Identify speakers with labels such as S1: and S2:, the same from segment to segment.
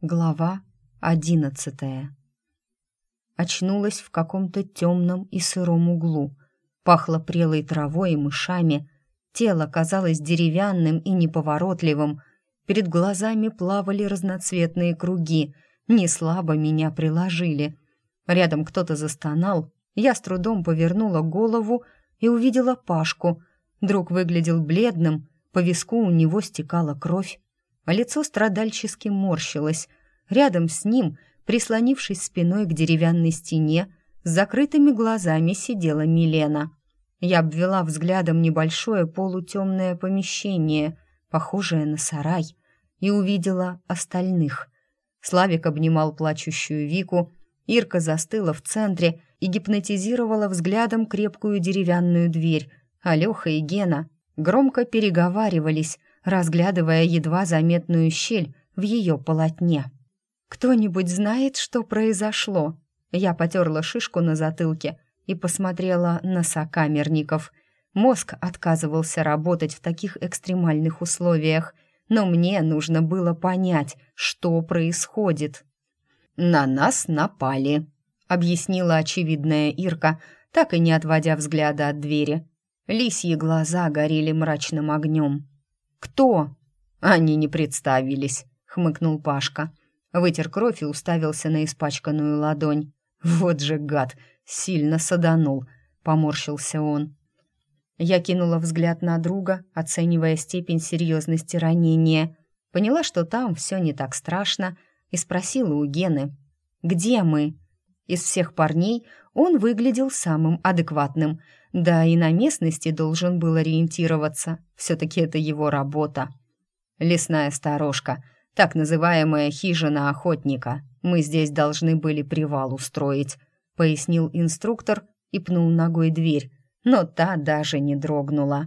S1: Глава одиннадцатая. Очнулась в каком-то темном и сыром углу. Пахло прелой травой и мышами. Тело казалось деревянным и неповоротливым. Перед глазами плавали разноцветные круги. Не слабо меня приложили. Рядом кто-то застонал. Я с трудом повернула голову и увидела Пашку. Друг выглядел бледным, по виску у него стекала кровь а лицо страдальчески морщилось. Рядом с ним, прислонившись спиной к деревянной стене, с закрытыми глазами сидела Милена. Я обвела взглядом небольшое полутемное помещение, похожее на сарай, и увидела остальных. Славик обнимал плачущую Вику, Ирка застыла в центре и гипнотизировала взглядом крепкую деревянную дверь, а Леха и Гена громко переговаривались, разглядывая едва заметную щель в ее полотне. «Кто-нибудь знает, что произошло?» Я потерла шишку на затылке и посмотрела на сокамерников. Мозг отказывался работать в таких экстремальных условиях, но мне нужно было понять, что происходит. «На нас напали», — объяснила очевидная Ирка, так и не отводя взгляда от двери. Лисьи глаза горели мрачным огнем. «Кто?» «Они не представились», — хмыкнул Пашка. Вытер кровь и уставился на испачканную ладонь. «Вот же гад! Сильно саданул!» — поморщился он. Я кинула взгляд на друга, оценивая степень серьезности ранения. Поняла, что там все не так страшно, и спросила у Гены, «Где мы?» Из всех парней он выглядел самым адекватным, да и на местности должен был ориентироваться. Все-таки это его работа. Лесная сторожка, так называемая хижина охотника. Мы здесь должны были привал устроить, пояснил инструктор и пнул ногой дверь, но та даже не дрогнула.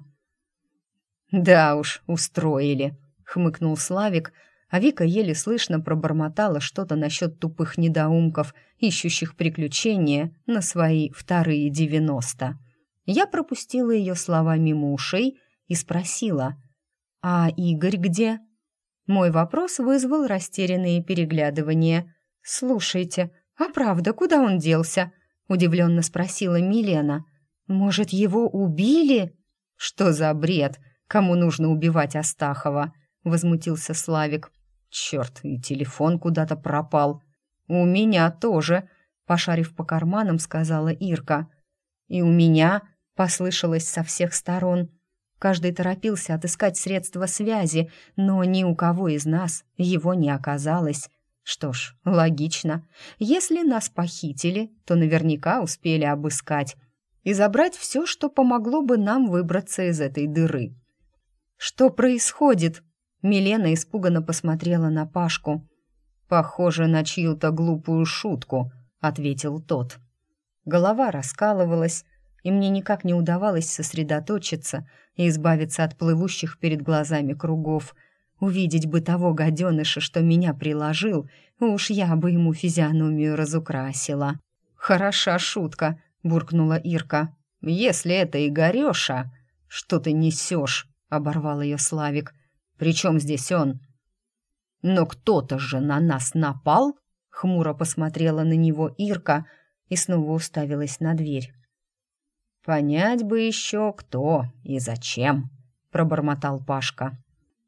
S1: Да уж, устроили, хмыкнул Славик, а Вика еле слышно пробормотала что-то насчет тупых недоумков, ищущих приключения на свои вторые девяносто. Я пропустила ее слова мимо ушей и спросила, «А Игорь где?» Мой вопрос вызвал растерянные переглядывания. «Слушайте, а правда, куда он делся?» — удивленно спросила Милена. «Может, его убили?» «Что за бред? Кому нужно убивать Астахова?» — возмутился Славик. Черт, и телефон куда-то пропал. У меня тоже, пошарив по карманам, сказала Ирка. И у меня послышалось со всех сторон. Каждый торопился отыскать средства связи, но ни у кого из нас его не оказалось. Что ж, логично. Если нас похитили, то наверняка успели обыскать и забрать все, что помогло бы нам выбраться из этой дыры. «Что происходит?» Милена испуганно посмотрела на Пашку. «Похоже на чью-то глупую шутку», — ответил тот. Голова раскалывалась, и мне никак не удавалось сосредоточиться и избавиться от плывущих перед глазами кругов. Увидеть бы того гаденыша, что меня приложил, уж я бы ему физиономию разукрасила. «Хороша шутка», — буркнула Ирка. «Если это Игореша...» «Что ты несешь?» — оборвал ее Славик. Причем здесь он? Но кто-то же на нас напал? Хмуро посмотрела на него Ирка и снова уставилась на дверь. «Понять бы еще, кто и зачем», — пробормотал Пашка.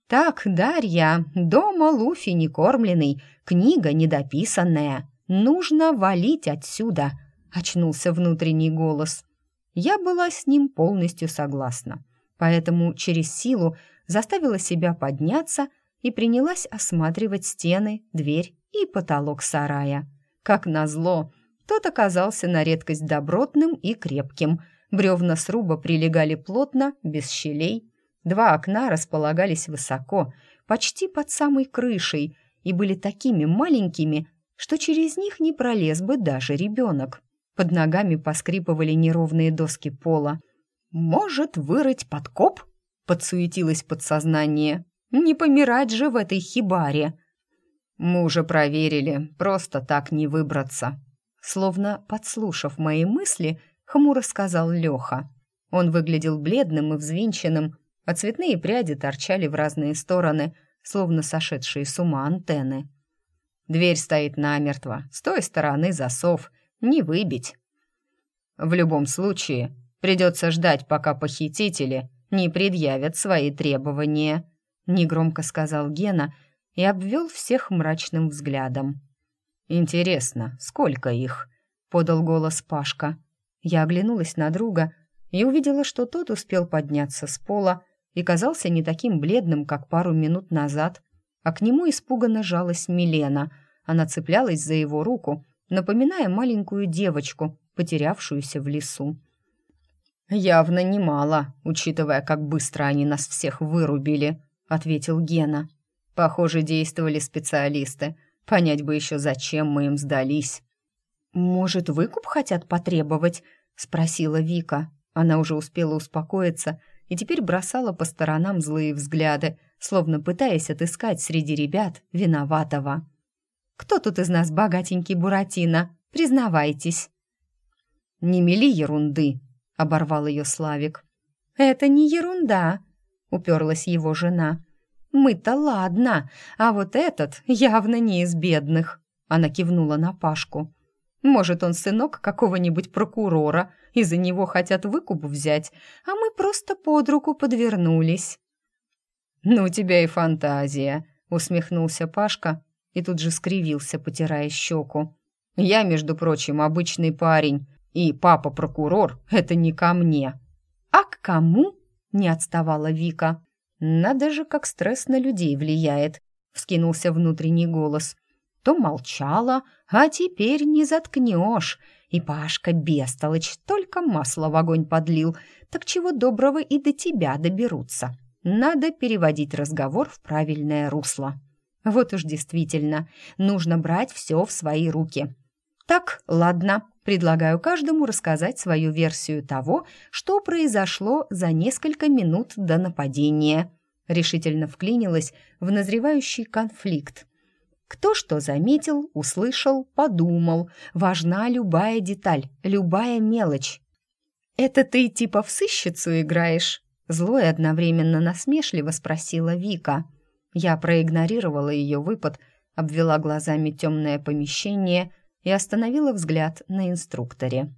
S1: «Так, Дарья, дома Луфи не кормленный, книга недописанная. Нужно валить отсюда», — очнулся внутренний голос. Я была с ним полностью согласна, поэтому через силу заставила себя подняться и принялась осматривать стены, дверь и потолок сарая. Как назло, тот оказался на редкость добротным и крепким. Бревна сруба прилегали плотно, без щелей. Два окна располагались высоко, почти под самой крышей, и были такими маленькими, что через них не пролез бы даже ребенок. Под ногами поскрипывали неровные доски пола. «Может, вырыть подкоп?» подсуетилось подсознание. Не помирать же в этой хибаре. Мы уже проверили, просто так не выбраться. Словно подслушав мои мысли, хмуро сказал Леха. Он выглядел бледным и взвинченным, а цветные пряди торчали в разные стороны, словно сошедшие с ума антенны. Дверь стоит намертво, с той стороны засов, не выбить. В любом случае, придется ждать, пока похитители не предъявят свои требования», — негромко сказал Гена и обвел всех мрачным взглядом. «Интересно, сколько их?» — подал голос Пашка. Я оглянулась на друга и увидела, что тот успел подняться с пола и казался не таким бледным, как пару минут назад, а к нему испуганно жалась Милена. Она цеплялась за его руку, напоминая маленькую девочку, потерявшуюся в лесу. «Явно немало, учитывая, как быстро они нас всех вырубили», — ответил Гена. «Похоже, действовали специалисты. Понять бы еще, зачем мы им сдались». «Может, выкуп хотят потребовать?» — спросила Вика. Она уже успела успокоиться и теперь бросала по сторонам злые взгляды, словно пытаясь отыскать среди ребят виноватого. «Кто тут из нас богатенький Буратино? Признавайтесь!» «Не мели ерунды!» — оборвал ее Славик. «Это не ерунда!» — уперлась его жена. «Мы-то ладно, а вот этот явно не из бедных!» Она кивнула на Пашку. «Может, он сынок какого-нибудь прокурора, и за него хотят выкуп взять, а мы просто под руку подвернулись». «Ну, у тебя и фантазия», — усмехнулся Пашка и тут же скривился, потирая щеку. «Я, между прочим, обычный парень, и папа-прокурор — это не ко мне. А к кому? Не отставала Вика. Надо же, как стресс на людей влияет, вскинулся внутренний голос. То молчала, а теперь не заткнешь. И Пашка бестолочь только масло в огонь подлил. Так чего доброго и до тебя доберутся. Надо переводить разговор в правильное русло. Вот уж действительно, нужно брать все в свои руки. Так, ладно, предлагаю каждому рассказать свою версию того, что произошло за несколько минут до нападения. Решительно вклинилась в назревающий конфликт. Кто что заметил, услышал, подумал. Важна любая деталь, любая мелочь. «Это ты типа в сыщицу играешь?» Зло и одновременно насмешливо спросила Вика. Я проигнорировала ее выпад, обвела глазами темное помещение — и остановила взгляд на инструкторе.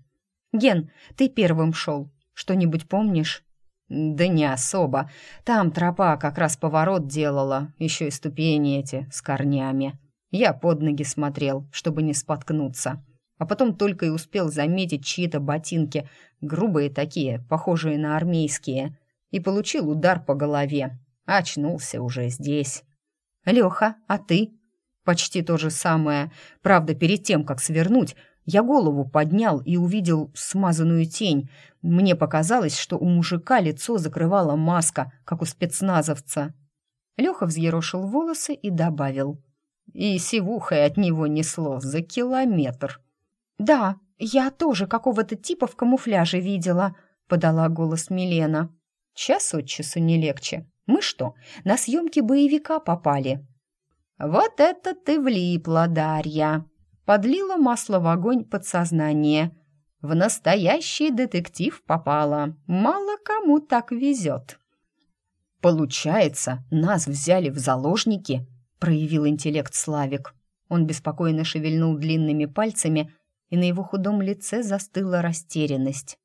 S1: «Ген, ты первым шел. Что-нибудь помнишь?» «Да не особо. Там тропа как раз поворот делала, еще и ступени эти с корнями. Я под ноги смотрел, чтобы не споткнуться. А потом только и успел заметить чьи-то ботинки, грубые такие, похожие на армейские, и получил удар по голове. Очнулся уже здесь. «Леха, а ты?» Почти то же самое. Правда, перед тем, как свернуть, я голову поднял и увидел смазанную тень. Мне показалось, что у мужика лицо закрывала маска, как у спецназовца. Леха взъерошил волосы и добавил. И сивухой от него несло за километр. «Да, я тоже какого-то типа в камуфляже видела», — подала голос Милена. «Час от часу не легче. Мы что, на съемки боевика попали?» «Вот это ты влипла, Дарья!» Подлила масло в огонь подсознание. «В настоящий детектив попала. Мало кому так везет». «Получается, нас взяли в заложники?» проявил интеллект Славик. Он беспокойно шевельнул длинными пальцами, и на его худом лице застыла растерянность.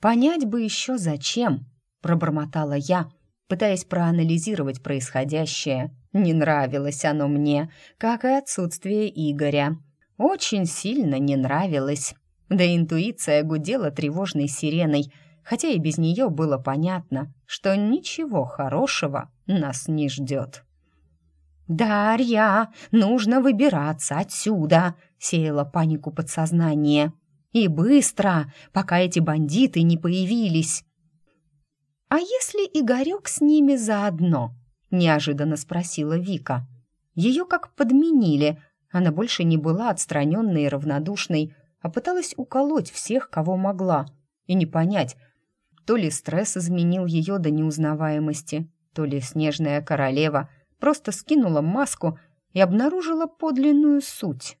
S1: «Понять бы еще зачем», — пробормотала я, пытаясь проанализировать происходящее. Не нравилось оно мне, как и отсутствие Игоря. Очень сильно не нравилось. Да интуиция гудела тревожной сиреной, хотя и без нее было понятно, что ничего хорошего нас не ждет. «Дарья, нужно выбираться отсюда!» — сеяла панику подсознание. «И быстро, пока эти бандиты не появились!» «А если Игорек с ними заодно?» — неожиданно спросила Вика. Ее как подменили. Она больше не была отстраненной и равнодушной, а пыталась уколоть всех, кого могла, и не понять, то ли стресс изменил ее до неузнаваемости, то ли снежная королева просто скинула маску и обнаружила подлинную суть.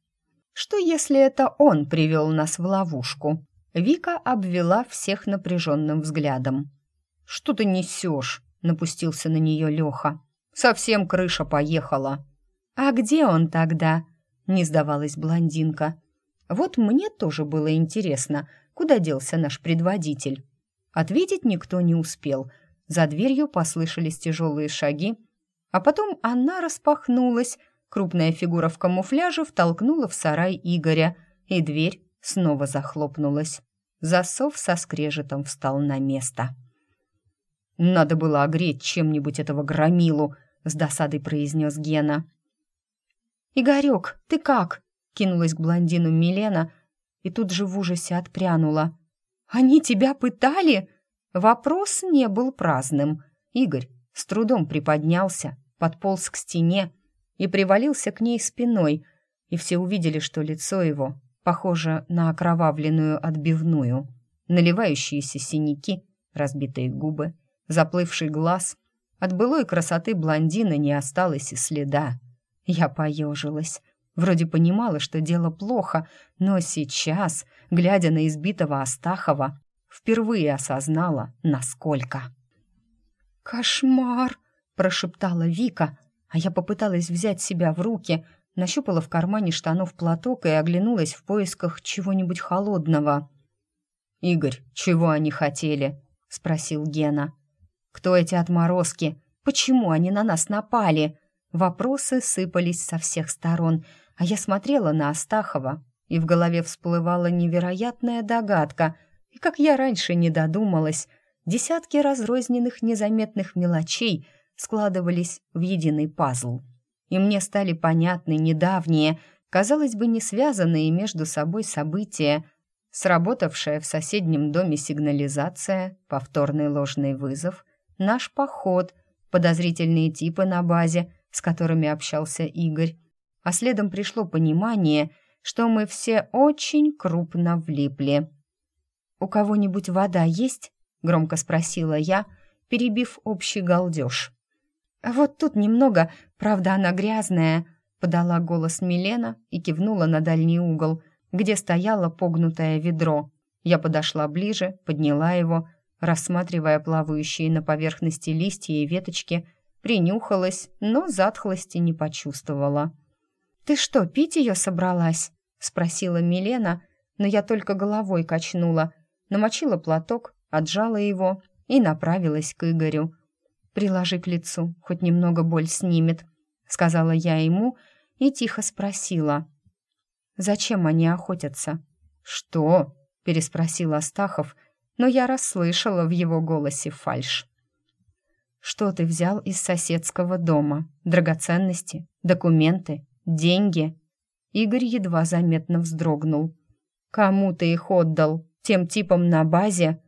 S1: Что если это он привел нас в ловушку? Вика обвела всех напряженным взглядом. «Что ты несешь?» — напустился на нее Леха. «Совсем крыша поехала». «А где он тогда?» Не сдавалась блондинка. Вот мне тоже было интересно, куда делся наш предводитель. Ответить никто не успел. За дверью послышались тяжелые шаги, а потом она распахнулась. Крупная фигура в камуфляже втолкнула в сарай Игоря, и дверь снова захлопнулась. Засов со скрежетом встал на место. «Надо было огреть чем-нибудь этого громилу», — с досадой произнес Гена.
S2: «Игорек, ты как?» — кинулась к блондину Милена и тут же в ужасе отпрянула. «Они тебя пытали?» Вопрос не был праздным. Игорь с трудом приподнялся, подполз к стене и привалился к ней спиной, и все увидели, что лицо его похоже на окровавленную отбивную, наливающиеся синяки, разбитые губы, заплывший глаз. От былой красоты блондина не осталось и следа. Я поежилась. Вроде понимала, что дело плохо, но сейчас, глядя на избитого Астахова, впервые осознала, насколько.
S1: «Кошмар!» — прошептала Вика, а я попыталась взять себя в руки, нащупала в кармане штанов платок и оглянулась в поисках чего-нибудь холодного.
S2: «Игорь, чего они хотели?» — спросил Гена. «Кто эти отморозки? Почему они на нас напали?» Вопросы сыпались со всех сторон, а я смотрела на Астахова, и в голове всплывала невероятная догадка — и как я раньше не додумалась, десятки разрозненных незаметных мелочей складывались в единый пазл. И мне стали понятны недавние, казалось бы, не связанные между собой события, сработавшая в соседнем доме сигнализация, повторный ложный вызов, наш поход, подозрительные типы на базе, с которыми общался Игорь, а следом пришло понимание, что мы все очень крупно влипли. «У кого-нибудь вода есть?» — громко спросила я, перебив общий галдеж. «Вот тут немного, правда, она грязная», — подала голос Милена и кивнула на дальний угол, где стояло погнутое ведро. Я подошла ближе, подняла его, рассматривая плавающие на поверхности листья и веточки, принюхалась, но затхлости не почувствовала. «Ты что, пить ее собралась?» — спросила Милена, но я только головой качнула, намочила платок, отжала его и направилась к Игорю. «Приложи к лицу, хоть немного боль снимет», — сказала я ему и тихо спросила. «Зачем они охотятся?» «Что?» — переспросил Астахов, но я расслышала в его голосе фальшь. «Что ты взял из соседского дома? Драгоценности? Документы? Деньги?» Игорь едва заметно вздрогнул. «Кому ты их отдал?» тем типом на базе...»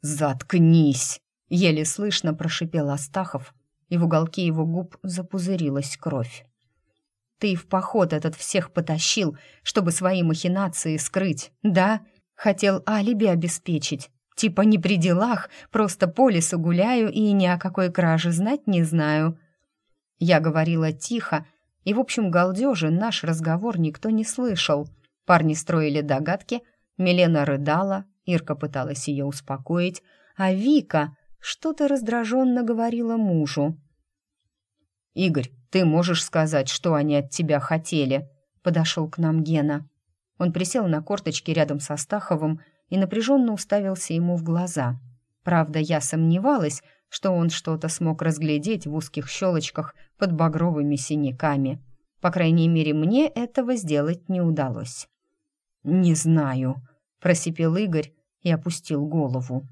S2: «Заткнись!» — еле слышно прошипел Астахов, и в уголке его губ запузырилась кровь.
S1: «Ты в поход этот всех потащил, чтобы свои махинации скрыть, да? Хотел алиби обеспечить. Типа не при делах, просто по лесу гуляю и ни о какой краже знать не знаю». Я говорила тихо, и, в общем, галдежи наш разговор никто не слышал. Парни строили догадки, Милена рыдала, Ирка пыталась ее успокоить, а Вика что-то раздраженно говорила мужу.
S2: «Игорь, ты можешь сказать, что они от тебя хотели?» Подошел к нам Гена. Он присел на корточки рядом со Стаховым и напряженно уставился ему в глаза. Правда, я сомневалась, что он что-то смог разглядеть в узких щелочках под багровыми синяками. По крайней мере, мне этого сделать не удалось. «Не знаю», просипел Игорь и опустил голову.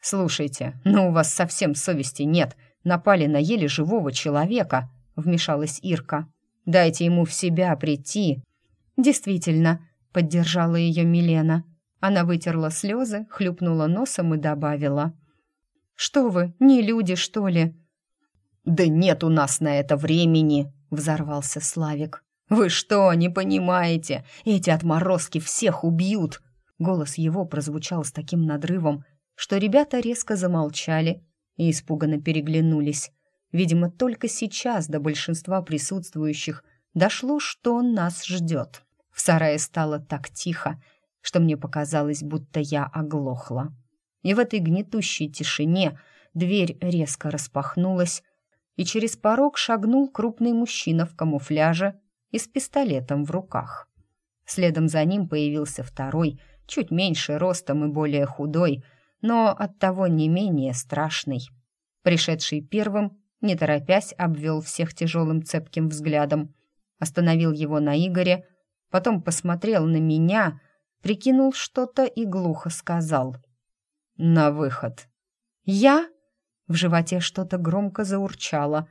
S2: «Слушайте, ну у вас совсем совести нет. Напали на еле живого человека», — вмешалась Ирка. «Дайте ему в себя прийти».
S1: «Действительно», — поддержала ее Милена. Она вытерла слезы, хлюпнула носом и добавила. «Что вы, не люди, что ли?»
S2: «Да нет у нас на это времени!» — взорвался Славик. «Вы что, не понимаете? Эти отморозки всех убьют!» Голос его прозвучал с таким надрывом, что ребята резко замолчали и испуганно переглянулись. Видимо, только сейчас до большинства присутствующих дошло, что нас ждет. В сарае стало так тихо, что мне показалось, будто я оглохла. И в этой гнетущей тишине дверь резко распахнулась, и через порог шагнул крупный мужчина в камуфляже
S1: и с пистолетом в руках. Следом за ним появился второй, чуть меньше ростом и более худой, но оттого не менее страшный. Пришедший первым, не торопясь, обвел всех тяжелым цепким взглядом, остановил его на Игоре, потом посмотрел на меня, прикинул что-то и глухо сказал. «На выход». «Я?» В животе что-то громко заурчало.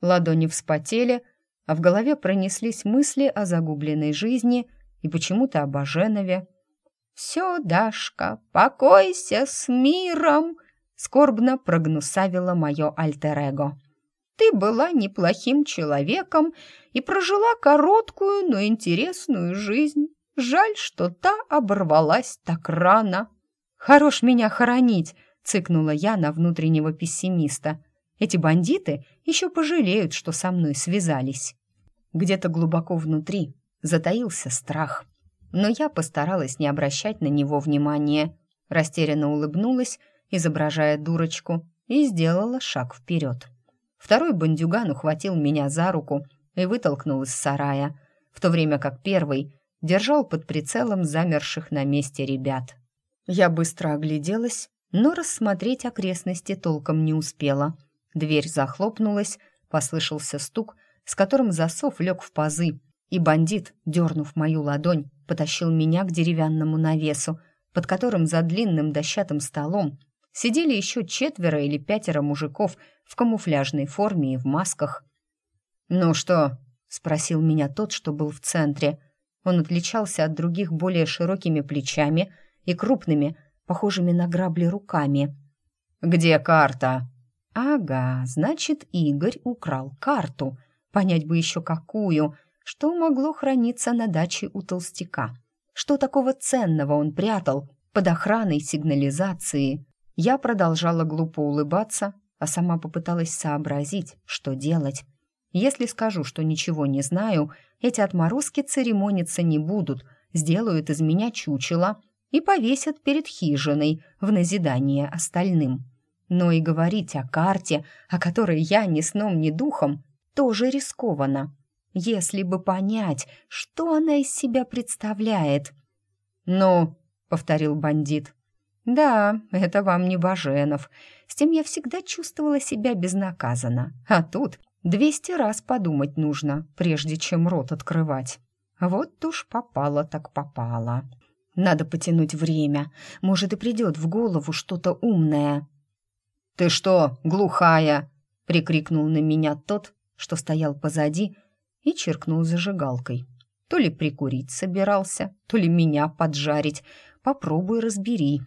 S1: Ладони вспотели, а в голове пронеслись мысли о загубленной жизни и почему-то об Аженове. «Все, Дашка, покойся с миром!» скорбно прогнусавило мое альтер-эго. «Ты была неплохим человеком и прожила короткую, но интересную жизнь. Жаль, что та оборвалась так рано». «Хорош меня хоронить!» — цыкнула я на внутреннего пессимиста. «Эти бандиты еще пожалеют, что со мной связались». Где-то глубоко внутри затаился страх. Но я постаралась не обращать на него внимания. Растерянно улыбнулась, изображая дурочку, и сделала шаг вперед. Второй бандюган ухватил меня за руку и вытолкнул из сарая, в то время как первый держал под прицелом замерших на месте ребят. Я быстро огляделась, но рассмотреть окрестности толком не успела. Дверь захлопнулась, послышался стук, с которым засов лег в пазы, и бандит, дернув мою ладонь, потащил меня к деревянному навесу, под которым за длинным дощатым столом сидели еще четверо или пятеро мужиков в камуфляжной форме и в масках. «Ну что?» — спросил меня тот, что был в центре. Он отличался от других более широкими плечами — и крупными, похожими на грабли руками. «Где карта?» «Ага, значит, Игорь украл карту. Понять бы еще какую, что могло храниться на даче у толстяка. Что такого ценного он прятал под охраной сигнализации?» Я продолжала глупо улыбаться, а сама попыталась сообразить, что делать. Если скажу, что ничего не знаю, эти отморозки церемониться не будут, сделают из меня чучело и повесят перед хижиной в назидание остальным. Но и говорить о карте, о которой я ни сном, ни духом, тоже рискованно. Если бы понять, что она из себя представляет. «Ну», — повторил бандит, — «да, это вам не Баженов. С тем я всегда чувствовала себя безнаказанно. А тут двести раз подумать нужно, прежде чем рот открывать. Вот уж попало так попало». Надо потянуть время. Может, и придет в голову что-то умное. «Ты что, глухая?» — прикрикнул на меня тот, что стоял позади, и черкнул зажигалкой. То ли прикурить собирался, то ли меня поджарить. Попробуй разбери.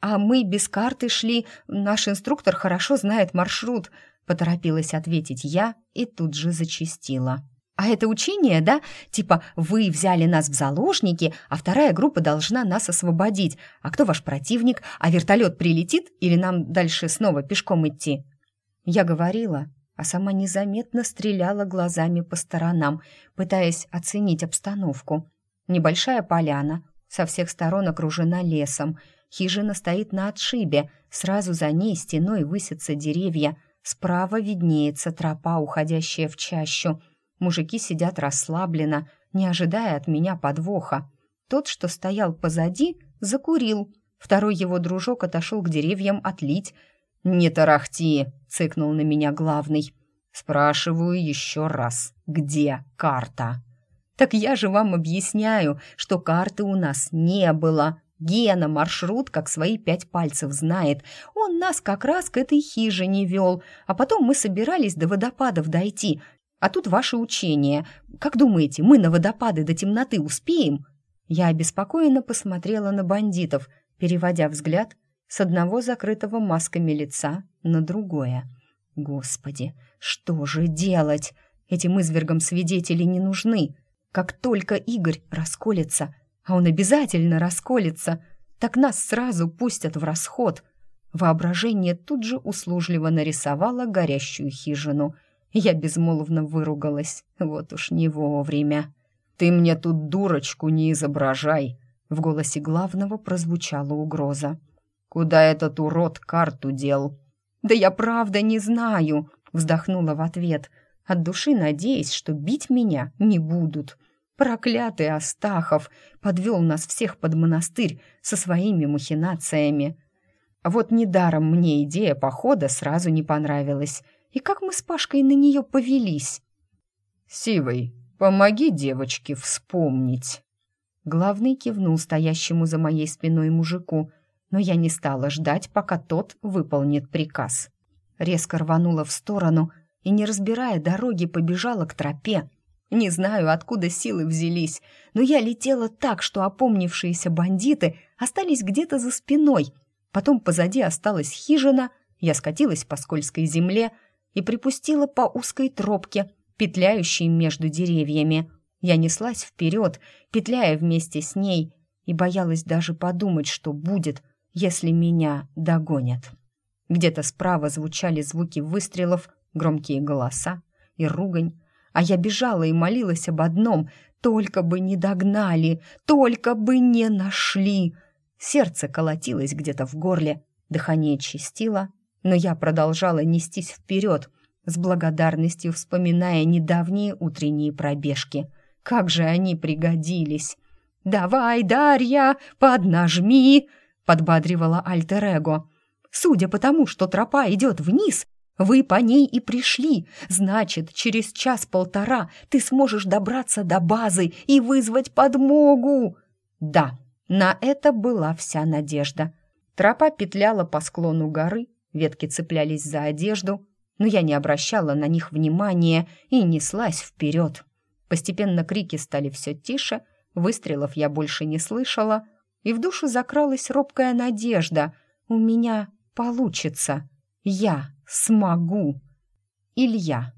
S1: «А мы без карты шли, наш инструктор хорошо знает маршрут», — поторопилась ответить я и тут же зачастила. А это учение, да? Типа вы взяли нас в заложники, а вторая группа должна нас освободить. А кто ваш противник? А вертолет прилетит или нам дальше снова пешком идти? Я говорила, а сама незаметно стреляла глазами по сторонам, пытаясь оценить обстановку. Небольшая поляна, со всех сторон окружена лесом. Хижина стоит на отшибе, сразу за ней стеной высятся деревья, справа виднеется тропа, уходящая в чащу — Мужики сидят расслабленно, не ожидая от меня подвоха. Тот, что стоял позади, закурил. Второй его дружок отошел к деревьям отлить. «Не тарахти!» — цыкнул на меня главный. «Спрашиваю еще раз, где карта?» «Так я же вам объясняю, что карты у нас не было. Гена маршрут как свои пять пальцев знает. Он нас как раз к этой хижине вел, а потом мы собирались до водопадов дойти, а тут ваше учение. Как думаете, мы на водопады до темноты успеем?» Я обеспокоенно посмотрела на бандитов, переводя взгляд с одного закрытого масками лица на другое. «Господи, что же делать? Этим извергам свидетели не нужны. Как только Игорь расколется, а он обязательно расколется, так нас сразу пустят в расход». Воображение тут же услужливо нарисовало горящую хижину — я безмолвно выругалась. Вот уж не вовремя. «Ты мне тут дурочку не изображай!» В голосе главного прозвучала угроза. «Куда этот урод карту дел?» «Да я правда не знаю!» Вздохнула в ответ. от души надеясь, что бить меня не будут. Проклятый Астахов подвел нас всех под монастырь со своими махинациями. Вот недаром мне идея похода сразу не понравилась. И как мы с Пашкой на нее повелись.
S2: «Сивый, помоги девочке вспомнить».
S1: Главный кивнул стоящему за моей спиной мужику, но я не стала ждать, пока тот выполнит приказ. Резко рванула в сторону и, не разбирая дороги, побежала к тропе. Не знаю, откуда силы взялись, но я летела так, что опомнившиеся бандиты остались где-то за спиной. Потом позади осталась хижина, я скатилась по скользкой земле и припустила по узкой тропке, петляющей между деревьями. Я неслась вперед, петляя вместе с ней, и боялась даже подумать, что будет, если меня догонят. Где-то справа звучали звуки выстрелов, громкие голоса и ругань, а я бежала и молилась об одном — только бы не догнали, только бы не нашли. Сердце колотилось где-то в горле, дыхание чистило, но я продолжала нестись вперед, с благодарностью вспоминая недавние утренние пробежки — как же они пригодились! «Давай, Дарья, поднажми!» — подбадривала Альтер-Эго. «Судя по тому, что тропа идет вниз, вы по ней и пришли. Значит, через час-полтора ты сможешь добраться до базы и вызвать подмогу!» Да, на это была вся надежда. Тропа петляла по склону горы, ветки цеплялись за одежду, но я не обращала на них внимания и неслась вперед. Постепенно крики стали все тише, выстрелов я больше не слышала, и в душу закралась робкая надежда. У меня получится. Я смогу. Илья.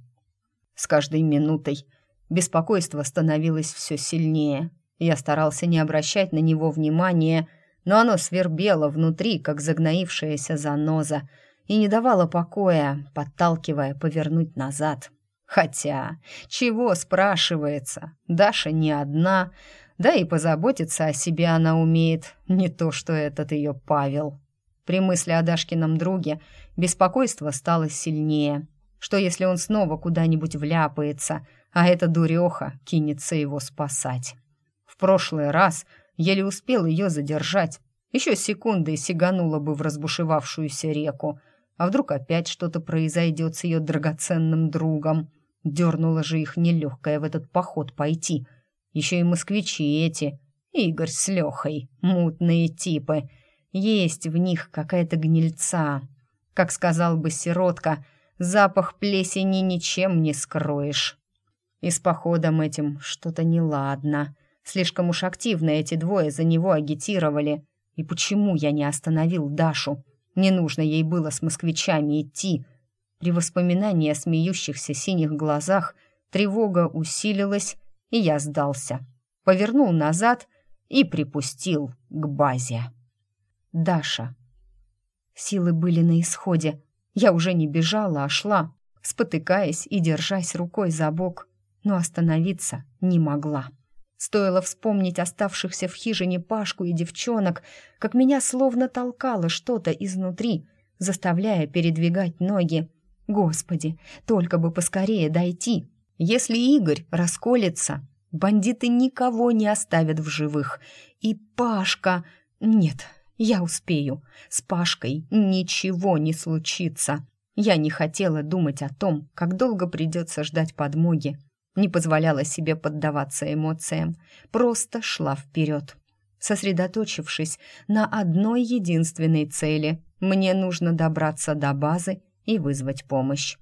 S1: С каждой минутой беспокойство становилось все сильнее. Я старался не обращать на него внимания, но оно свербело внутри, как загноившаяся заноза, и не давало покоя, подталкивая повернуть назад. Хотя, чего спрашивается, Даша не одна, да и позаботиться о себе она умеет, не то что этот ее Павел. При мысли о Дашкином друге беспокойство стало сильнее. Что если он снова куда-нибудь вляпается, а эта дуреха кинется его спасать? В прошлый раз еле успел ее задержать. Еще секунды сиганула бы в разбушевавшуюся реку. А вдруг опять что-то произойдет с ее драгоценным другом? Дернула же их нелегкая в этот поход пойти. Еще и москвичи эти. Игорь с Лехой. Мутные типы. Есть в них какая-то гнильца. Как сказал бы сиротка, запах плесени ничем не скроешь. И с походом этим что-то неладно. Слишком уж активно эти двое за него агитировали. И почему я не остановил Дашу? Не нужно ей было с москвичами идти. При воспоминании о смеющихся синих глазах тревога усилилась, и я сдался. Повернул назад и припустил к базе. Даша. Силы были на исходе. Я уже не бежала, а шла, спотыкаясь и держась рукой за бок, но остановиться не могла. Стоило вспомнить оставшихся в хижине Пашку и девчонок, как меня словно толкало что-то изнутри, заставляя передвигать ноги. Господи, только бы поскорее дойти. Если Игорь расколется, бандиты никого не оставят в живых. И Пашка... Нет, я успею. С Пашкой ничего не случится. Я не хотела думать о том, как долго придется ждать подмоги. Не позволяла себе поддаваться эмоциям. Просто шла вперед. Сосредоточившись на одной единственной цели, мне нужно добраться до базы и вызвать помощь.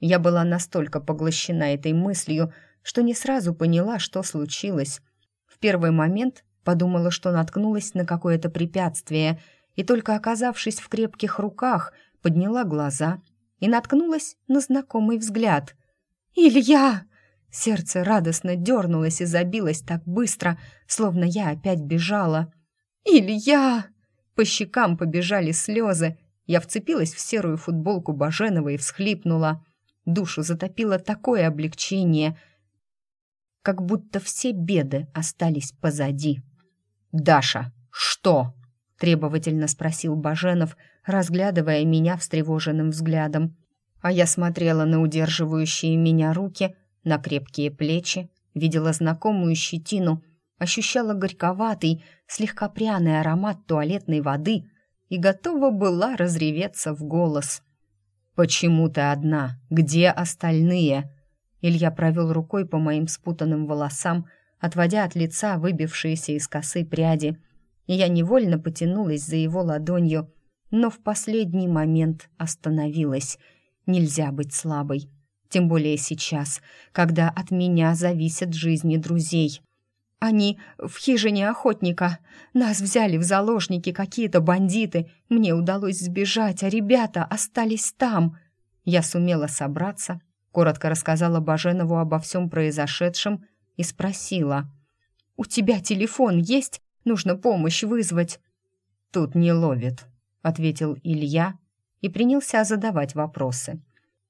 S1: Я была настолько поглощена этой мыслью, что не сразу поняла, что случилось. В первый момент подумала, что наткнулась на какое-то препятствие, и только оказавшись в крепких руках, подняла глаза и наткнулась на знакомый взгляд. «Илья!» Сердце радостно дернулось и забилось так быстро, словно я опять бежала. «Илья!» По щекам побежали слезы, я вцепилась в серую футболку Баженова и всхлипнула. Душу затопило такое облегчение, как будто все беды остались позади. «Даша, что?» — требовательно спросил Баженов, разглядывая меня встревоженным взглядом. А я смотрела на удерживающие меня руки, на крепкие плечи, видела знакомую щетину, ощущала горьковатый, слегка пряный аромат туалетной воды и готова была разреветься в голос. «Почему ты одна? Где остальные?» Илья провел рукой по моим спутанным волосам, отводя от лица выбившиеся из косы пряди, я невольно потянулась за его ладонью, но в последний момент остановилась. Нельзя быть слабой, тем более сейчас, когда от меня зависят жизни друзей. Они в хижине охотника. Нас взяли в заложники какие-то бандиты. Мне удалось сбежать, а ребята остались там. Я сумела собраться, коротко рассказала Баженову обо всем произошедшем и спросила. «У тебя телефон есть? Нужно помощь вызвать». «Тут не ловит», — ответил Илья и принялся задавать вопросы.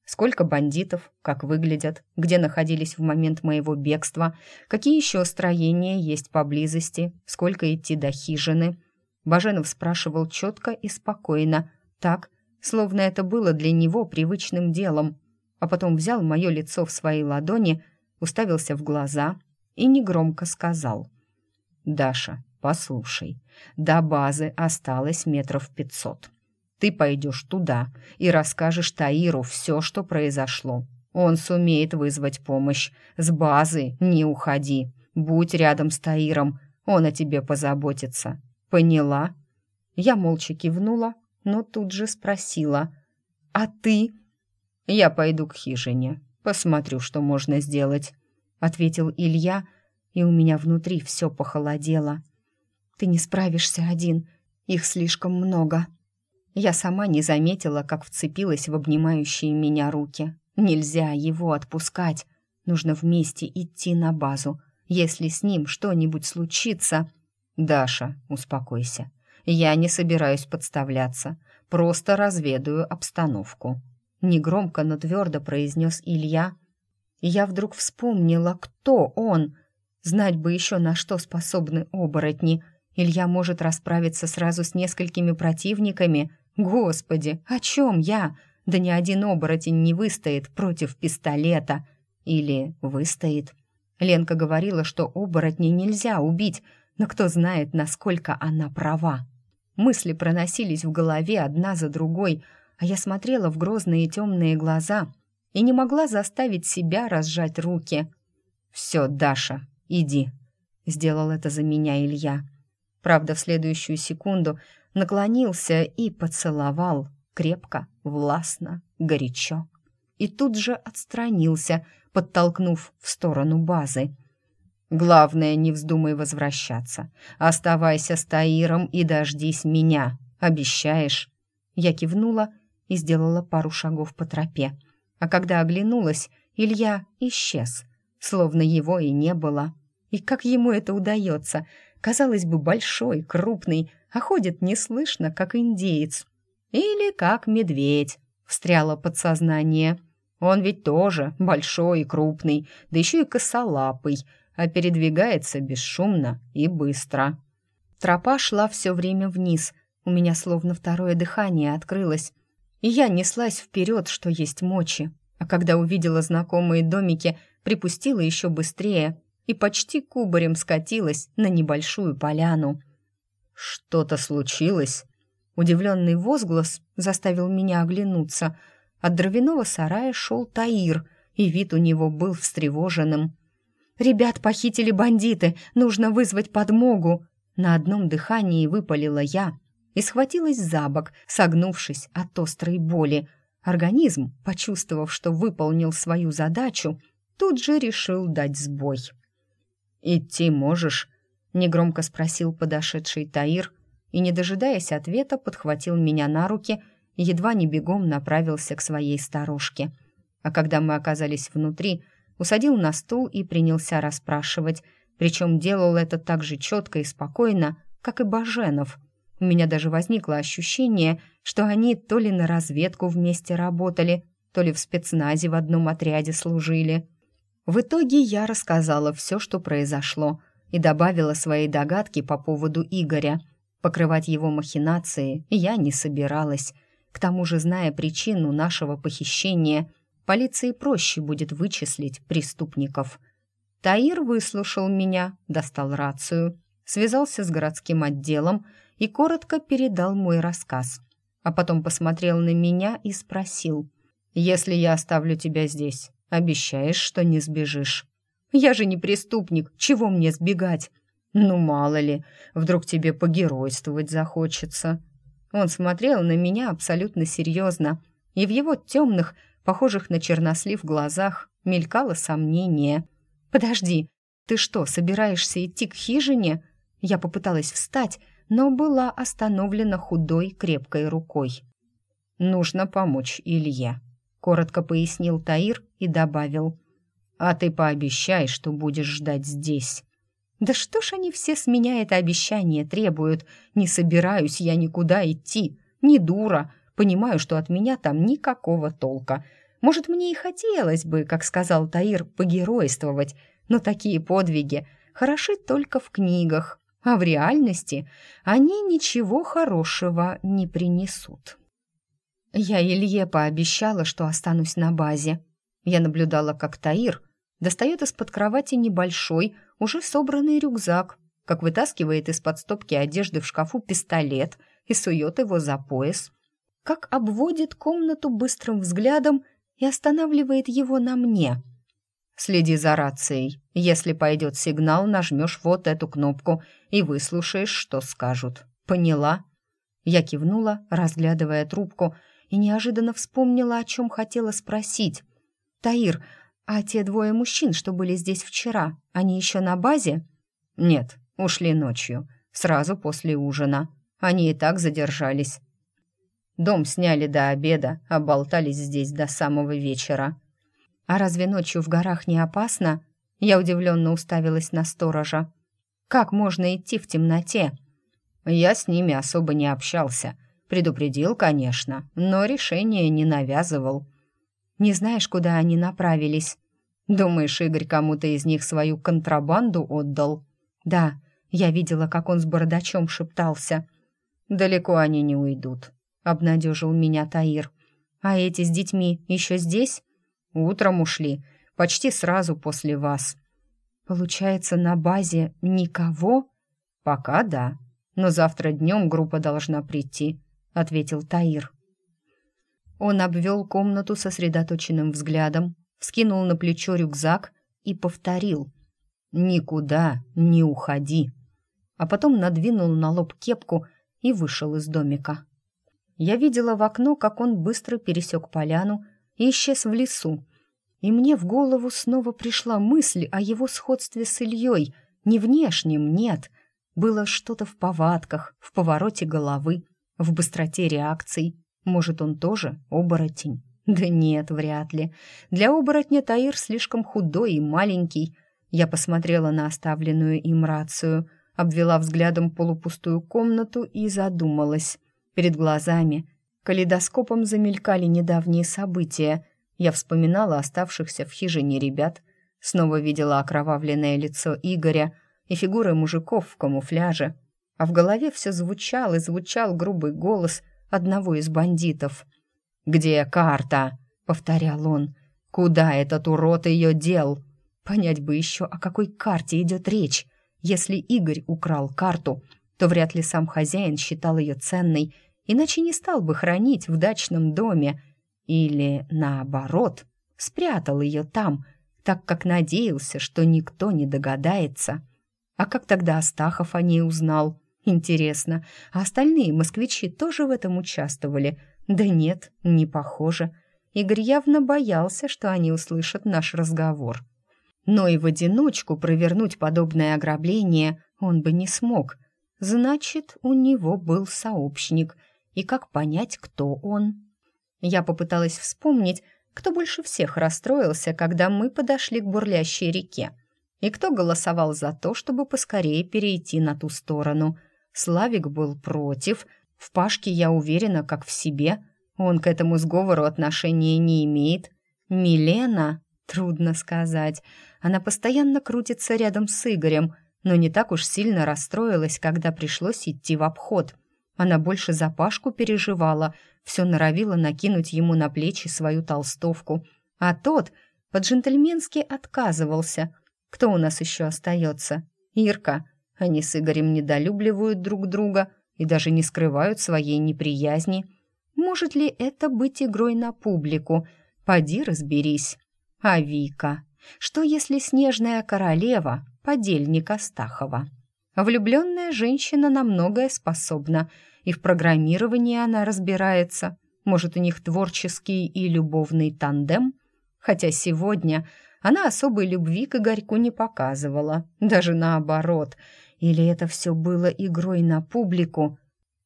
S1: Сколько бандитов, как выглядят, где находились в момент моего бегства, какие еще строения есть поблизости, сколько идти до хижины. Баженов спрашивал четко и спокойно, так, словно это было для него привычным делом, а потом взял мое лицо в свои ладони, уставился в глаза и негромко сказал. «Даша, послушай, до базы осталось метров пятьсот. Ты пойдешь туда и расскажешь Таиру все, что произошло. Он сумеет вызвать помощь. С базы не уходи. Будь рядом с Таиром, он о тебе позаботится. Поняла?» Я молча кивнула, но тут же спросила. «А ты?» «Я пойду к хижине, посмотрю, что можно сделать», — ответил Илья, и у меня внутри все похолодело. «Ты не справишься один, их слишком много», я сама не заметила, как вцепилась в обнимающие меня руки. Нельзя его отпускать. Нужно вместе идти на базу. Если с ним что-нибудь случится... «Даша, успокойся. Я не собираюсь подставляться. Просто разведаю обстановку». Негромко, но твердо произнес Илья. И я вдруг вспомнила, кто он. Знать бы еще, на что способны оборотни. Илья может расправиться сразу с несколькими противниками — Господи, о чем я? Да ни один оборотень не выстоит против пистолета. Или выстоит. Ленка говорила, что оборотней нельзя убить, но кто знает, насколько она права. Мысли проносились в голове одна за другой, а я смотрела в грозные темные глаза и не могла заставить себя разжать руки. «Все, Даша, иди», — сделал это за меня Илья. Правда, в следующую секунду наклонился и поцеловал крепко, властно, горячо. И тут же отстранился, подтолкнув в сторону базы. «Главное, не вздумай возвращаться. Оставайся с Таиром и дождись меня. Обещаешь?» Я кивнула и сделала пару шагов по тропе. А когда оглянулась, Илья исчез, словно его и не было. И как ему это удается? Казалось бы, большой, крупный, а ходит неслышно, как индеец. Или как медведь, встряло подсознание. Он ведь тоже большой и крупный, да еще и косолапый, а передвигается бесшумно и быстро. Тропа шла все время вниз, у меня словно второе дыхание открылось, и я неслась вперед, что есть мочи. А когда увидела знакомые домики, припустила еще быстрее и почти кубарем скатилась на небольшую поляну — «Что-то случилось?» Удивленный возглас заставил меня оглянуться. От дровяного сарая шел Таир, и вид у него был встревоженным. «Ребят похитили бандиты, нужно вызвать подмогу!» На одном дыхании выпалила я и схватилась за бок, согнувшись от острой боли. Организм, почувствовав, что выполнил свою задачу, тут же решил дать сбой. «Идти можешь?» негромко спросил подошедший Таир и, не дожидаясь ответа, подхватил меня на руки и едва не бегом направился к своей сторожке. А когда мы оказались внутри, усадил на стул и принялся расспрашивать, причем делал это так же четко и спокойно, как и Баженов. У меня даже возникло ощущение, что они то ли на разведку вместе работали, то ли в спецназе в одном отряде служили. В итоге я рассказала все, что произошло — и добавила свои догадки по поводу Игоря. Покрывать его махинации я не собиралась. К тому же, зная причину нашего похищения, полиции проще будет вычислить преступников. Таир выслушал меня, достал рацию, связался с городским отделом и коротко передал мой рассказ. А потом посмотрел на меня и спросил, «Если я оставлю тебя здесь, обещаешь, что не сбежишь?» «Я же не преступник, чего мне сбегать?» «Ну, мало ли, вдруг тебе погеройствовать захочется». Он смотрел на меня абсолютно серьезно, и в его темных, похожих на чернослив глазах, мелькало сомнение. «Подожди, ты что, собираешься идти к хижине?» Я попыталась встать, но была остановлена худой, крепкой рукой. «Нужно помочь Илье», — коротко пояснил Таир и добавил. «А ты пообещай, что будешь ждать здесь». «Да что ж они все с меня это обещание требуют? Не собираюсь я никуда идти. Не дура. Понимаю, что от меня там никакого толка. Может, мне и хотелось бы, как сказал Таир, погеройствовать, но такие подвиги хороши только в книгах, а в реальности они ничего хорошего не принесут. Я Илье пообещала, что останусь на базе. Я наблюдала, как Таир достает из-под кровати небольшой, уже собранный рюкзак, как вытаскивает из-под стопки одежды в шкафу пистолет и сует его за пояс, как обводит комнату быстрым взглядом и останавливает его на мне — Следи за рацией. Если пойдет сигнал, нажмешь вот эту кнопку и выслушаешь, что скажут. Поняла?» Я кивнула, разглядывая трубку, и неожиданно вспомнила, о чем хотела спросить. «Таир, а те двое мужчин, что были здесь вчера, они еще на базе?» «Нет, ушли ночью, сразу после ужина. Они и так задержались. Дом сняли до обеда, а болтались здесь до самого вечера». «А разве ночью в горах не опасно?» Я удивленно уставилась на сторожа. «Как можно идти в темноте?» Я с ними особо не общался. Предупредил, конечно, но решение не навязывал. «Не знаешь, куда они направились?» «Думаешь, Игорь кому-то из них свою контрабанду отдал?» «Да, я видела, как он с бородачом шептался». «Далеко они не уйдут», — обнадежил меня Таир. «А эти с детьми еще здесь?» Утром ушли, почти сразу после вас. Получается, на базе никого? Пока да, но завтра днем группа должна прийти, ответил Таир. Он обвел комнату сосредоточенным взглядом, вскинул на плечо рюкзак и повторил «Никуда не уходи», а потом надвинул на лоб кепку и вышел из домика. Я видела в окно, как он быстро пересек поляну и исчез в лесу. И мне в голову снова пришла мысль о его сходстве с Ильей. Не внешнем, нет. Было что-то в повадках, в повороте головы, в быстроте реакций. Может, он тоже оборотень? Да нет, вряд ли. Для оборотня Таир слишком худой и маленький. Я посмотрела на оставленную им рацию, обвела взглядом полупустую комнату и задумалась. Перед глазами калейдоскопом замелькали недавние события. Я вспоминала оставшихся в хижине ребят, снова видела окровавленное лицо Игоря и фигуры мужиков в камуфляже, а в голове все звучал и звучал грубый голос одного из бандитов. «Где карта?» — повторял он. «Куда этот урод ее дел?» Понять бы еще, о какой карте идет речь. Если Игорь украл карту, то вряд ли сам хозяин считал ее ценной иначе не стал бы хранить в дачном доме. Или, наоборот, спрятал ее там, так как надеялся, что никто не догадается. А как тогда Астахов о ней узнал? Интересно, а остальные москвичи тоже в этом участвовали? Да нет, не похоже. Игорь явно боялся, что они услышат наш разговор. Но и в одиночку провернуть подобное ограбление он бы не смог. Значит, у него был сообщник — и как понять, кто он. Я попыталась вспомнить, кто больше всех расстроился, когда мы подошли к бурлящей реке, и кто голосовал за то, чтобы поскорее перейти на ту сторону. Славик был против, в Пашке я уверена, как в себе, он к этому сговору отношения не имеет. Милена? Трудно сказать. Она постоянно крутится рядом с Игорем, но не так уж сильно расстроилась, когда пришлось идти в обход — Она больше за Пашку переживала, все норовила накинуть ему на плечи свою толстовку. А тот по-джентльменски отказывался. Кто у нас еще остается? Ирка. Они с Игорем недолюбливают друг друга и даже не скрывают своей неприязни. Может ли это быть игрой на публику? Поди разберись. А Вика? Что если снежная королева — подельник Астахова? Влюбленная женщина на многое способна, и в программировании она разбирается. Может, у них творческий и любовный тандем? Хотя сегодня она особой любви к Игорьку не показывала, даже наоборот. Или это все было игрой на публику?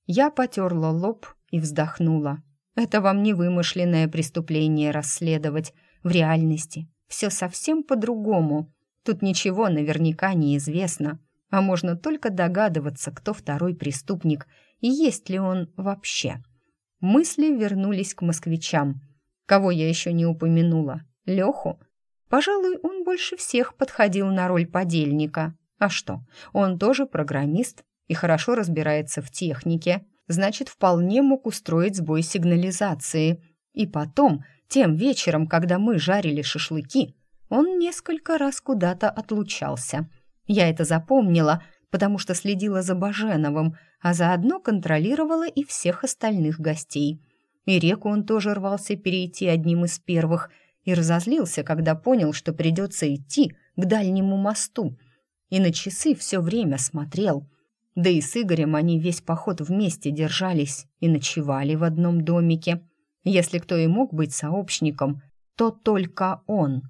S1: Я потерла лоб и вздохнула. Это вам не вымышленное преступление расследовать. В реальности все совсем по-другому. Тут ничего наверняка не известно а можно только догадываться, кто второй преступник и есть ли он вообще. Мысли вернулись к москвичам. Кого я еще не упомянула? Леху? Пожалуй, он больше всех подходил на роль подельника. А что, он тоже программист и хорошо разбирается в технике, значит, вполне мог устроить сбой сигнализации. И потом, тем вечером, когда мы жарили шашлыки, он несколько раз куда-то отлучался – я это запомнила, потому что следила за Баженовым, а заодно контролировала и всех остальных гостей. И реку он тоже рвался перейти одним из первых и разозлился, когда понял, что придется идти к дальнему мосту. И на часы все время смотрел. Да и с Игорем они весь поход вместе держались и ночевали в одном домике. Если кто и мог быть сообщником, то только он.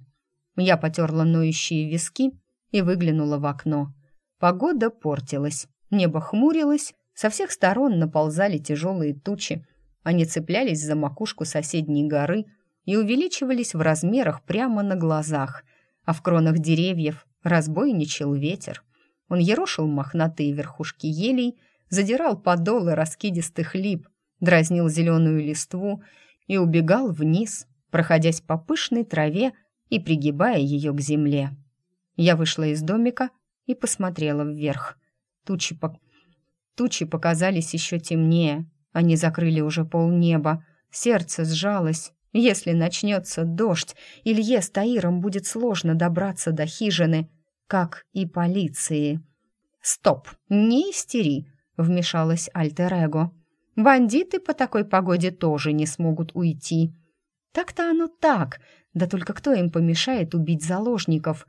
S1: Я потерла ноющие виски и выглянула в окно. Погода портилась, небо хмурилось, со всех сторон наползали тяжелые тучи. Они цеплялись за макушку соседней горы и увеличивались в размерах прямо на глазах, а в кронах деревьев разбойничал ветер. Он ерошил мохнатые верхушки елей, задирал подолы раскидистых лип, дразнил зеленую листву и убегал вниз, проходясь по пышной траве и пригибая ее к земле. Я вышла из домика и посмотрела вверх. Тучи, по... Тучи показались еще темнее. Они закрыли уже полнеба. Сердце сжалось. Если начнется дождь, Илье с Таиром будет сложно добраться до хижины, как и полиции. «Стоп! Не истери!» — вмешалась Альтер-Эго. «Бандиты по такой погоде тоже не смогут уйти». «Так-то оно так, да только кто им помешает убить заложников?»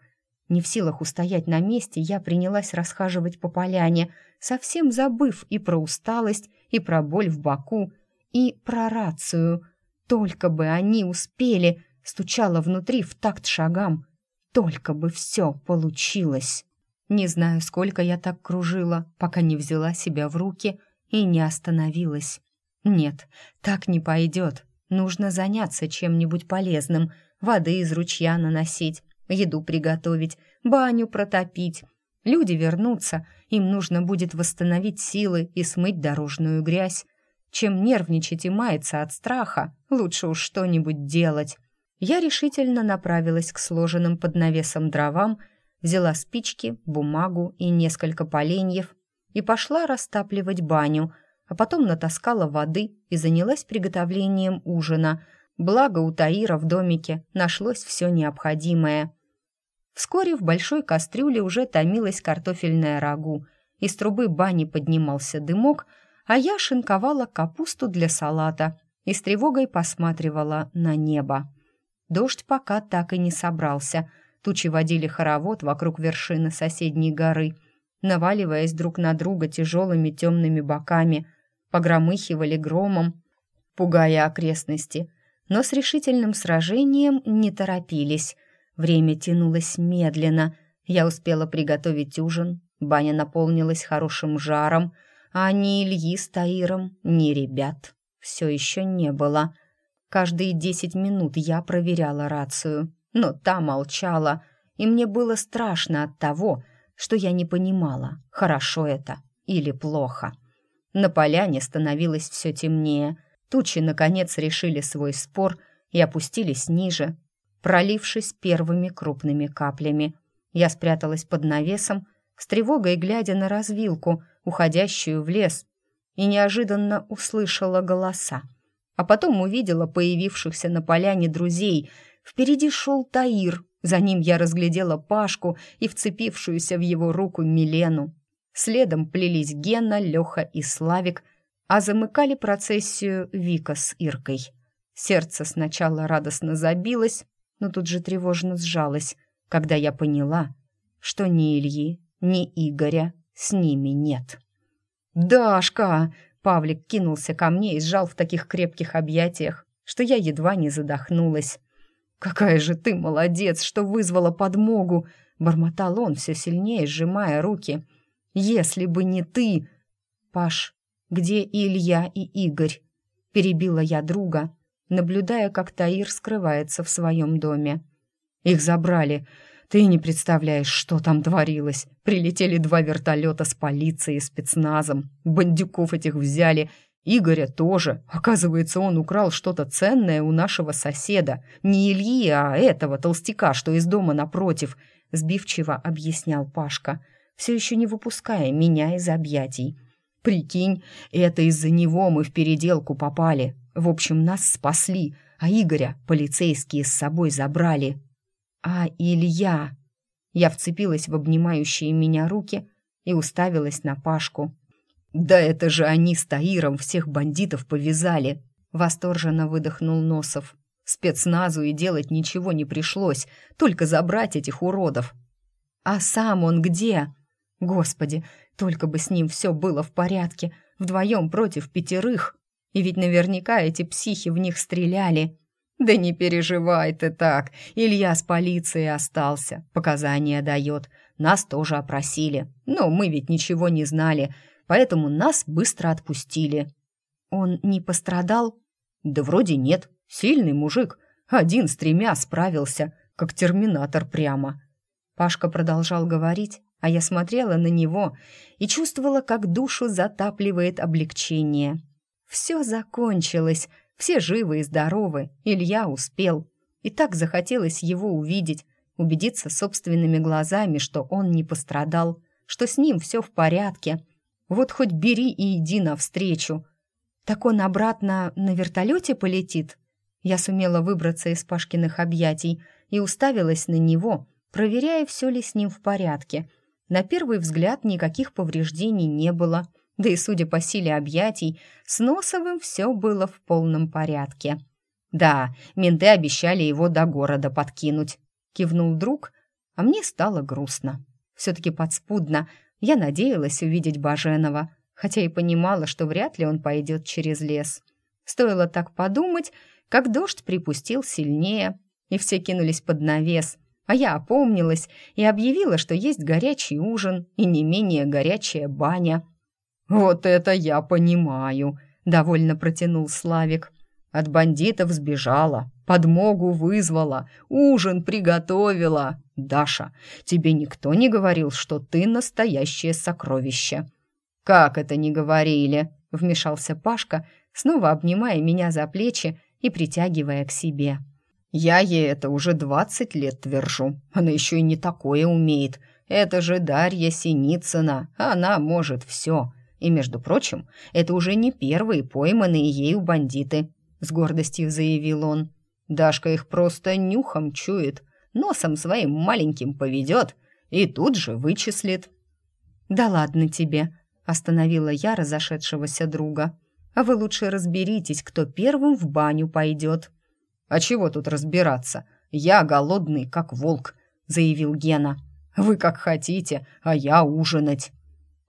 S1: Не в силах устоять на месте, я принялась расхаживать по поляне, совсем забыв и про усталость, и про боль в боку, и про рацию. Только бы они успели, стучала внутри в такт шагам. Только бы все получилось. Не знаю, сколько я так кружила, пока не взяла себя в руки и не остановилась. Нет, так не пойдет. Нужно заняться чем-нибудь полезным, воды из ручья наносить, еду приготовить, баню протопить. Люди вернутся, им нужно будет восстановить силы и смыть дорожную грязь. Чем нервничать и маяться от страха, лучше уж что-нибудь делать. Я решительно направилась к сложенным под навесом дровам, взяла спички, бумагу и несколько поленьев и пошла растапливать баню, а потом натаскала воды и занялась приготовлением ужина. Благо у Таира в домике нашлось все необходимое. Вскоре в большой кастрюле уже томилась картофельная рагу, из трубы бани поднимался дымок, а я шинковала капусту для салата и с тревогой посматривала на небо. Дождь пока так и не собрался. Тучи водили хоровод вокруг вершины соседней горы, наваливаясь друг на друга тяжелыми темными боками, погромыхивали громом, пугая окрестности, но с решительным сражением не торопились — Время тянулось медленно. Я успела приготовить ужин, баня наполнилась хорошим жаром, а ни Ильи с Таиром, ни ребят все еще не было. Каждые десять минут я проверяла рацию, но та молчала, и мне было страшно от того, что я не понимала, хорошо это или плохо. На поляне становилось все темнее. Тучи, наконец, решили свой спор и опустились ниже, пролившись первыми крупными каплями. Я спряталась под навесом, с тревогой глядя на развилку, уходящую в лес, и неожиданно услышала голоса. А потом увидела появившихся на поляне друзей. Впереди шел Таир, за ним я разглядела Пашку и вцепившуюся в его руку Милену. Следом плелись Гена, Леха и Славик, а замыкали процессию Вика с Иркой. Сердце сначала радостно забилось, но тут же тревожно сжалось, когда я поняла, что ни Ильи, ни Игоря с ними нет. «Дашка!» — Павлик кинулся ко мне и сжал в таких крепких объятиях, что я едва не задохнулась. «Какая же ты молодец, что вызвала подмогу!» — бормотал он, все сильнее сжимая руки. «Если бы не ты...» «Паш, где Илья и Игорь?» — перебила я друга, наблюдая, как Таир скрывается в своем доме. «Их забрали. Ты не представляешь, что там творилось. Прилетели два вертолета с полицией и спецназом. Бандюков этих взяли Игоря тоже. Оказывается, он украл что-то ценное у нашего соседа. Не Ильи, а этого толстяка, что из дома напротив, сбивчиво объяснял Пашка, все еще не выпуская меня из объятий. Прикинь, это из-за него мы в переделку попали. В общем, нас спасли, а Игоря полицейские с собой забрали. А Илья... Я вцепилась в обнимающие меня руки и уставилась на Пашку. «Да это же они с Таиром всех бандитов повязали!» Восторженно выдохнул Носов. Спецназу и делать ничего не пришлось, только забрать этих уродов. «А сам он где?» «Господи, только бы с ним все было в порядке, вдвоем против пятерых. И ведь наверняка эти психи в них стреляли». «Да не переживай ты так, Илья с полицией остался, показания дает. Нас тоже опросили, но мы ведь ничего не знали, поэтому нас быстро отпустили. Он не пострадал? Да вроде нет. Сильный мужик. Один с тремя справился, как терминатор прямо. Пашка продолжал говорить, а я смотрела на него и чувствовала, как душу затапливает облегчение. Все закончилось, все живы и здоровы, Илья успел. И так захотелось его увидеть, убедиться собственными глазами, что он не пострадал, что с ним все в порядке, вот хоть бери и иди навстречу. Так он обратно на вертолете полетит? Я сумела выбраться из Пашкиных объятий и уставилась на него, проверяя, все ли с ним в порядке. На первый взгляд никаких повреждений не было, да и, судя по силе объятий, с Носовым все было в полном порядке. «Да, менты обещали его до города подкинуть», — кивнул друг, а мне стало грустно. Все-таки подспудно я надеялась увидеть Баженова, хотя и понимала, что вряд ли он пойдет через лес. Стоило так подумать, как дождь припустил сильнее, и все кинулись под навес, а я опомнилась и объявила, что есть горячий ужин и не менее горячая баня. «Вот это я понимаю», — довольно протянул Славик. «От бандитов сбежала, подмогу вызвала, ужин приготовила. Даша, тебе никто не говорил, что ты настоящее сокровище?» «Как это не говорили?» — вмешался Пашка, снова обнимая меня за плечи и притягивая к себе. «Я ей это уже двадцать лет твержу. Она еще и не такое умеет. Это же Дарья Синицына. Она может все. И, между прочим, это уже не первые пойманные ею бандиты», — с гордостью заявил он. Дашка их просто нюхом чует, носом своим маленьким поведет и тут же вычислит. «Да ладно тебе», — остановила я разошедшегося друга. «А вы лучше разберитесь, кто первым в баню пойдет». «А чего тут разбираться? Я голодный, как волк», — заявил Гена. «Вы как хотите, а я ужинать».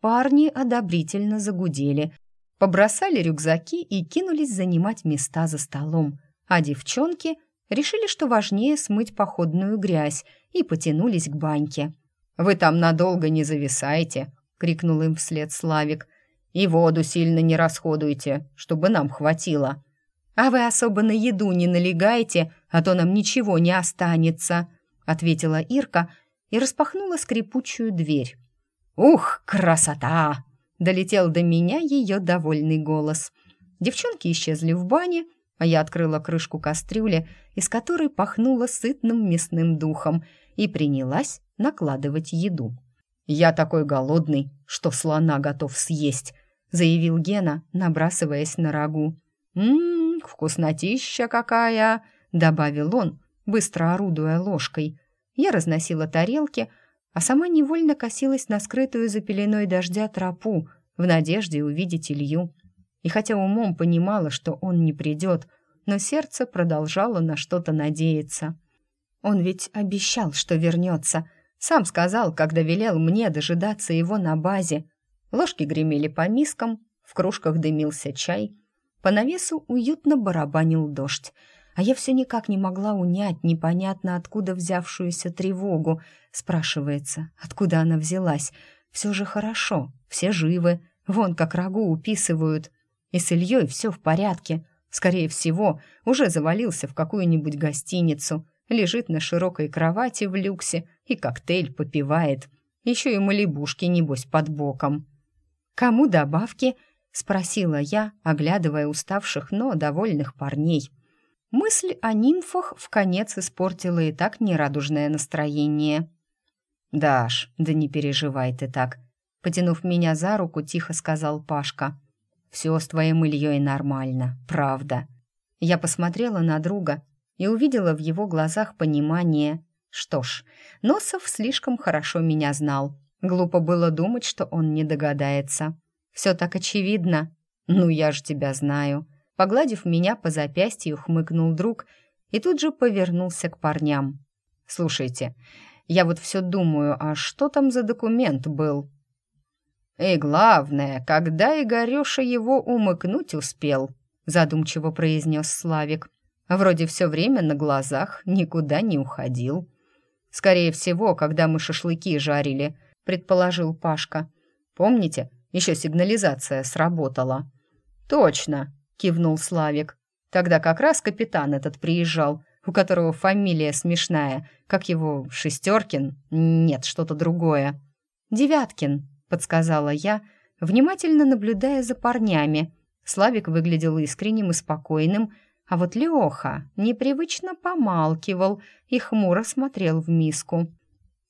S1: Парни одобрительно загудели, побросали рюкзаки и кинулись занимать места за столом а девчонки решили, что важнее смыть походную грязь, и потянулись к баньке. «Вы там надолго не зависайте!» — крикнул им вслед Славик. «И воду сильно не расходуйте, чтобы нам хватило!» «А вы особо на еду не налегайте, а то нам ничего не останется!» — ответила Ирка и распахнула скрипучую дверь. «Ух, красота!» — долетел до меня ее довольный голос. Девчонки исчезли в бане, а я открыла крышку кастрюли, из которой пахнуло сытным мясным духом, и принялась накладывать еду. «Я такой голодный, что слона готов съесть», заявил Гена, набрасываясь на рагу. «Ммм, вкуснотища какая!» — добавил он, быстро орудуя ложкой. Я разносила тарелки, а сама невольно косилась на скрытую за пеленой дождя тропу в надежде увидеть Илью. И хотя умом понимала, что он не придет, но сердце продолжало на что-то надеяться. Он ведь обещал, что вернется. Сам сказал, когда велел мне дожидаться его на базе. Ложки гремели по мискам, в кружках дымился чай. По навесу уютно барабанил дождь, а я все никак не могла унять непонятно откуда взявшуюся тревогу. Спрашивается, откуда она взялась? Все же хорошо, все живы, вон как рагу уписывают. И с Ильей все в порядке. Скорее всего, уже завалился в какую-нибудь гостиницу, лежит на широкой кровати в люксе и коктейль попивает. Еще и малибушки, небось, под боком. «Кому добавки?» — спросила я, оглядывая уставших, но довольных парней. Мысль о нимфах в конец испортила и так нерадужное настроение. «Даш, да не переживай ты так», — потянув меня за руку, тихо сказал Пашка. «Все с твоим Ильей нормально, правда». Я посмотрела на друга и увидела в его глазах понимание. Что ж, Носов слишком хорошо меня знал. Глупо было думать, что он не догадается. Все так очевидно. Ну, я же тебя знаю. Погладив меня по запястью, хмыкнул друг и тут же повернулся к парням. «Слушайте, я вот все думаю, а что там за документ был?» «И главное, когда Игорёша его умыкнуть успел», задумчиво произнес Славик. «Вроде все время на глазах, никуда не уходил». «Скорее всего, когда мы шашлыки жарили», предположил Пашка. «Помните, еще сигнализация сработала?» «Точно», кивнул Славик. Тогда как раз капитан этот приезжал, у которого фамилия смешная, как его Шестеркин? Нет, что-то другое. Девяткин, подсказала я, внимательно наблюдая за парнями. Славик выглядел искренним и спокойным, а вот Леха непривычно помалкивал и хмуро смотрел в миску.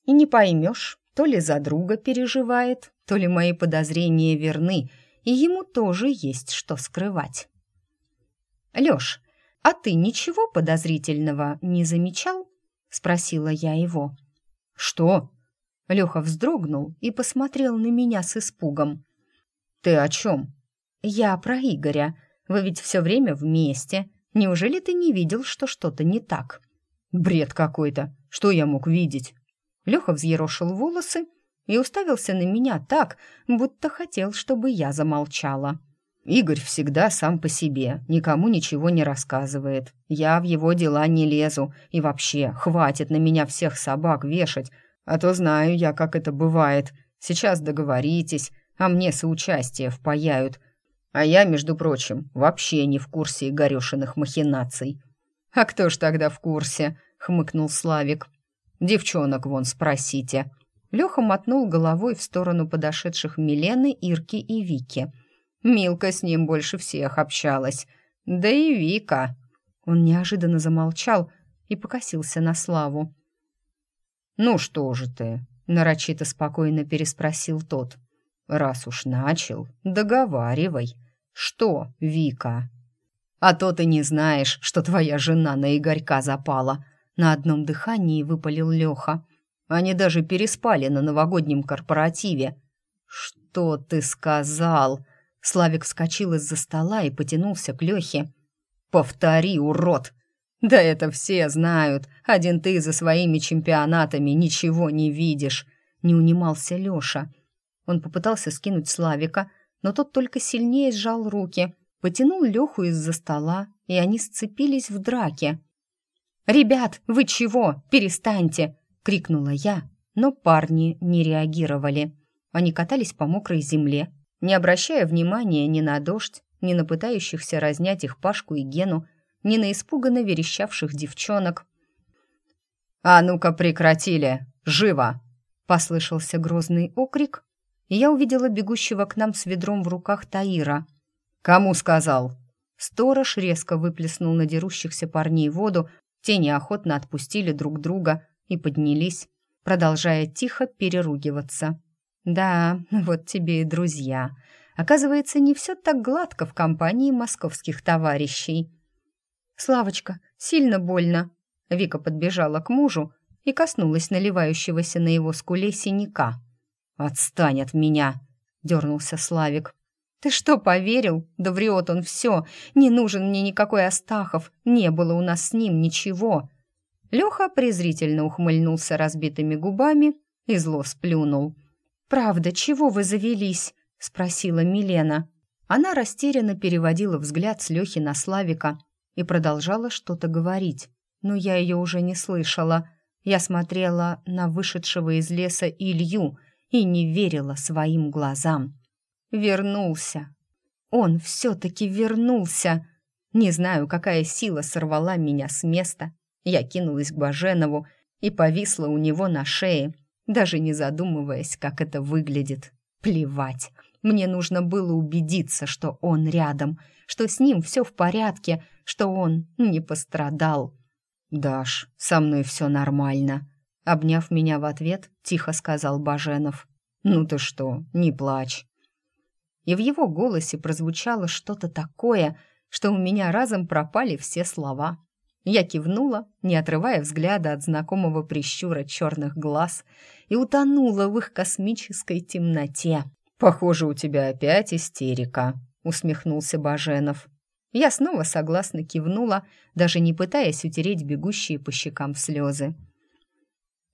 S1: И не поймешь, то ли за друга переживает, то ли мои подозрения верны, и ему тоже есть что скрывать. «Лёш, а ты ничего подозрительного не замечал?» — спросила я его. «Что?» Лёха вздрогнул и посмотрел на меня с испугом. «Ты о чем?» «Я про Игоря. Вы ведь все время вместе. Неужели ты не видел, что что-то не так?» «Бред какой-то. Что я мог видеть?» Лёха взъерошил волосы и уставился на меня так, будто хотел, чтобы я замолчала. Игорь всегда сам по себе, никому ничего не рассказывает. Я в его дела не лезу. И вообще, хватит на меня всех собак вешать, а то знаю я, как это бывает. Сейчас договоритесь, а мне соучастие впаяют. А я, между прочим, вообще не в курсе Игорёшиных махинаций. «А кто ж тогда в курсе?» — хмыкнул Славик. «Девчонок вон спросите». Леха мотнул головой в сторону подошедших Милены, Ирки и Вики — Милка с ним больше всех общалась. Да и Вика. Он неожиданно замолчал и покосился на Славу. «Ну что же ты?» — нарочито спокойно переспросил тот. «Раз уж начал, договаривай. Что, Вика?» «А то ты не знаешь, что твоя жена на Игорька запала», — на одном дыхании выпалил Леха. «Они даже переспали на новогоднем корпоративе». «Что ты сказал?» Славик вскочил из-за стола и потянулся к Лехе. «Повтори, урод!» «Да это все знают. Один ты за своими чемпионатами ничего не видишь», — не унимался Леша. Он попытался скинуть Славика, но тот только сильнее сжал руки, потянул Леху из-за стола, и они сцепились в драке. «Ребят, вы чего? Перестаньте!» — крикнула я, но парни не реагировали. Они катались по мокрой земле, не обращая внимания ни на дождь, ни на пытающихся разнять их Пашку и Гену, ни на испуганно верещавших девчонок. «А ну-ка прекратили! Живо!» — послышался грозный окрик, и я увидела бегущего к нам с ведром в руках Таира. «Кому сказал?» Сторож резко выплеснул на дерущихся парней воду, те неохотно отпустили друг друга и поднялись, продолжая тихо переругиваться. «Да, вот тебе и друзья. Оказывается, не все так гладко в компании московских товарищей. «Славочка, сильно больно!» Вика подбежала к мужу и коснулась наливающегося на его скуле синяка. «Отстань от меня!» — дернулся Славик. «Ты что, поверил? Да врет он все. Не нужен мне никакой Астахов. Не было у нас с ним ничего». Леха презрительно ухмыльнулся разбитыми губами и зло сплюнул. «Правда, чего вы завелись?» — спросила Милена. Она растерянно переводила взгляд с Лехи на Славика и продолжала что-то говорить, но я ее уже не слышала. Я смотрела на вышедшего из леса Илью и не верила своим глазам. Вернулся. Он все-таки вернулся. Не знаю, какая сила сорвала меня с места. Я кинулась к Баженову и повисла у него на шее, даже не задумываясь, как это выглядит. Плевать. Мне нужно было убедиться, что он рядом, что с ним все в порядке, что он не пострадал. «Даш, со мной все нормально», — обняв меня в ответ, тихо сказал Баженов. «Ну ты что, не плачь». И в его голосе прозвучало что-то такое, что у меня разом пропали все слова. Я кивнула, не отрывая взгляда от знакомого прищура черных глаз, и утонула в их космической темноте. «Похоже, у тебя опять истерика», — усмехнулся Баженов. Я снова согласно кивнула, даже не пытаясь утереть бегущие по щекам слезы.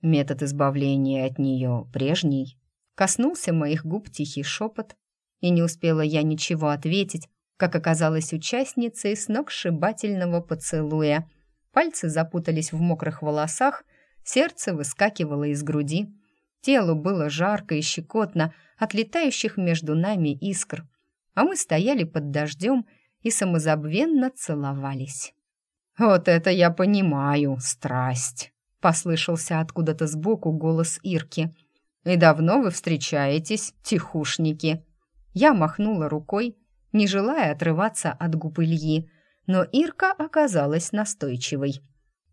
S1: Метод избавления от нее прежний. Коснулся моих губ тихий шепот, и не успела я ничего ответить, как оказалась участницей сногсшибательного поцелуя. Пальцы запутались в мокрых волосах, сердце выскакивало из груди. Телу было жарко и щекотно от летающих между нами искр, а мы стояли под дождем и самозабвенно целовались. «Вот это я понимаю, страсть!» — послышался откуда-то сбоку голос Ирки. «И давно вы встречаетесь, тихушники?» Я махнула рукой, не желая отрываться от губ Ильи, но Ирка оказалась настойчивой.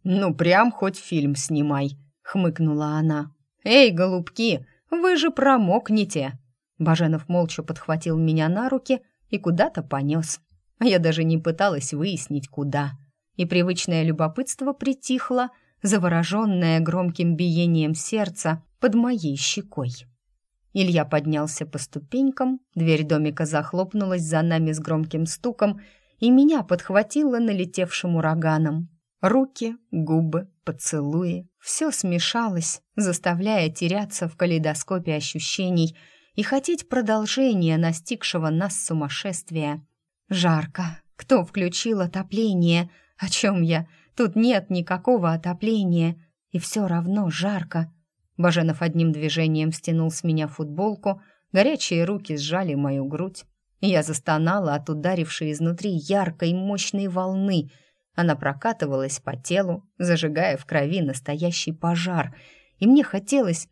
S1: «Ну, прям хоть фильм снимай», — хмыкнула она. «Эй, голубки, вы же промокнете!» Баженов молча подхватил меня на руки и куда-то понес. А я даже не пыталась выяснить, куда. И привычное любопытство притихло, завороженное громким биением сердца под моей щекой. Илья поднялся по ступенькам, дверь домика захлопнулась за нами с громким стуком, и меня подхватило налетевшим ураганом. Руки, губы, поцелуи — все смешалось, заставляя теряться в калейдоскопе ощущений и хотеть продолжения настигшего нас сумасшествия — Жарко. Кто включил отопление? О чем я? Тут нет никакого отопления. И все равно жарко. Баженов одним движением стянул с меня футболку, горячие руки сжали мою грудь. Я застонала от ударившей изнутри яркой мощной волны. Она прокатывалась по телу, зажигая в крови настоящий пожар. И мне хотелось...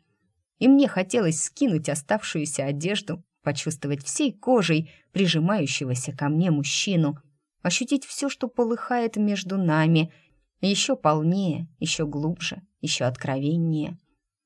S1: И мне хотелось скинуть оставшуюся одежду, почувствовать всей кожей прижимающегося ко мне мужчину, ощутить все, что полыхает между нами, еще полнее, еще глубже, еще откровеннее.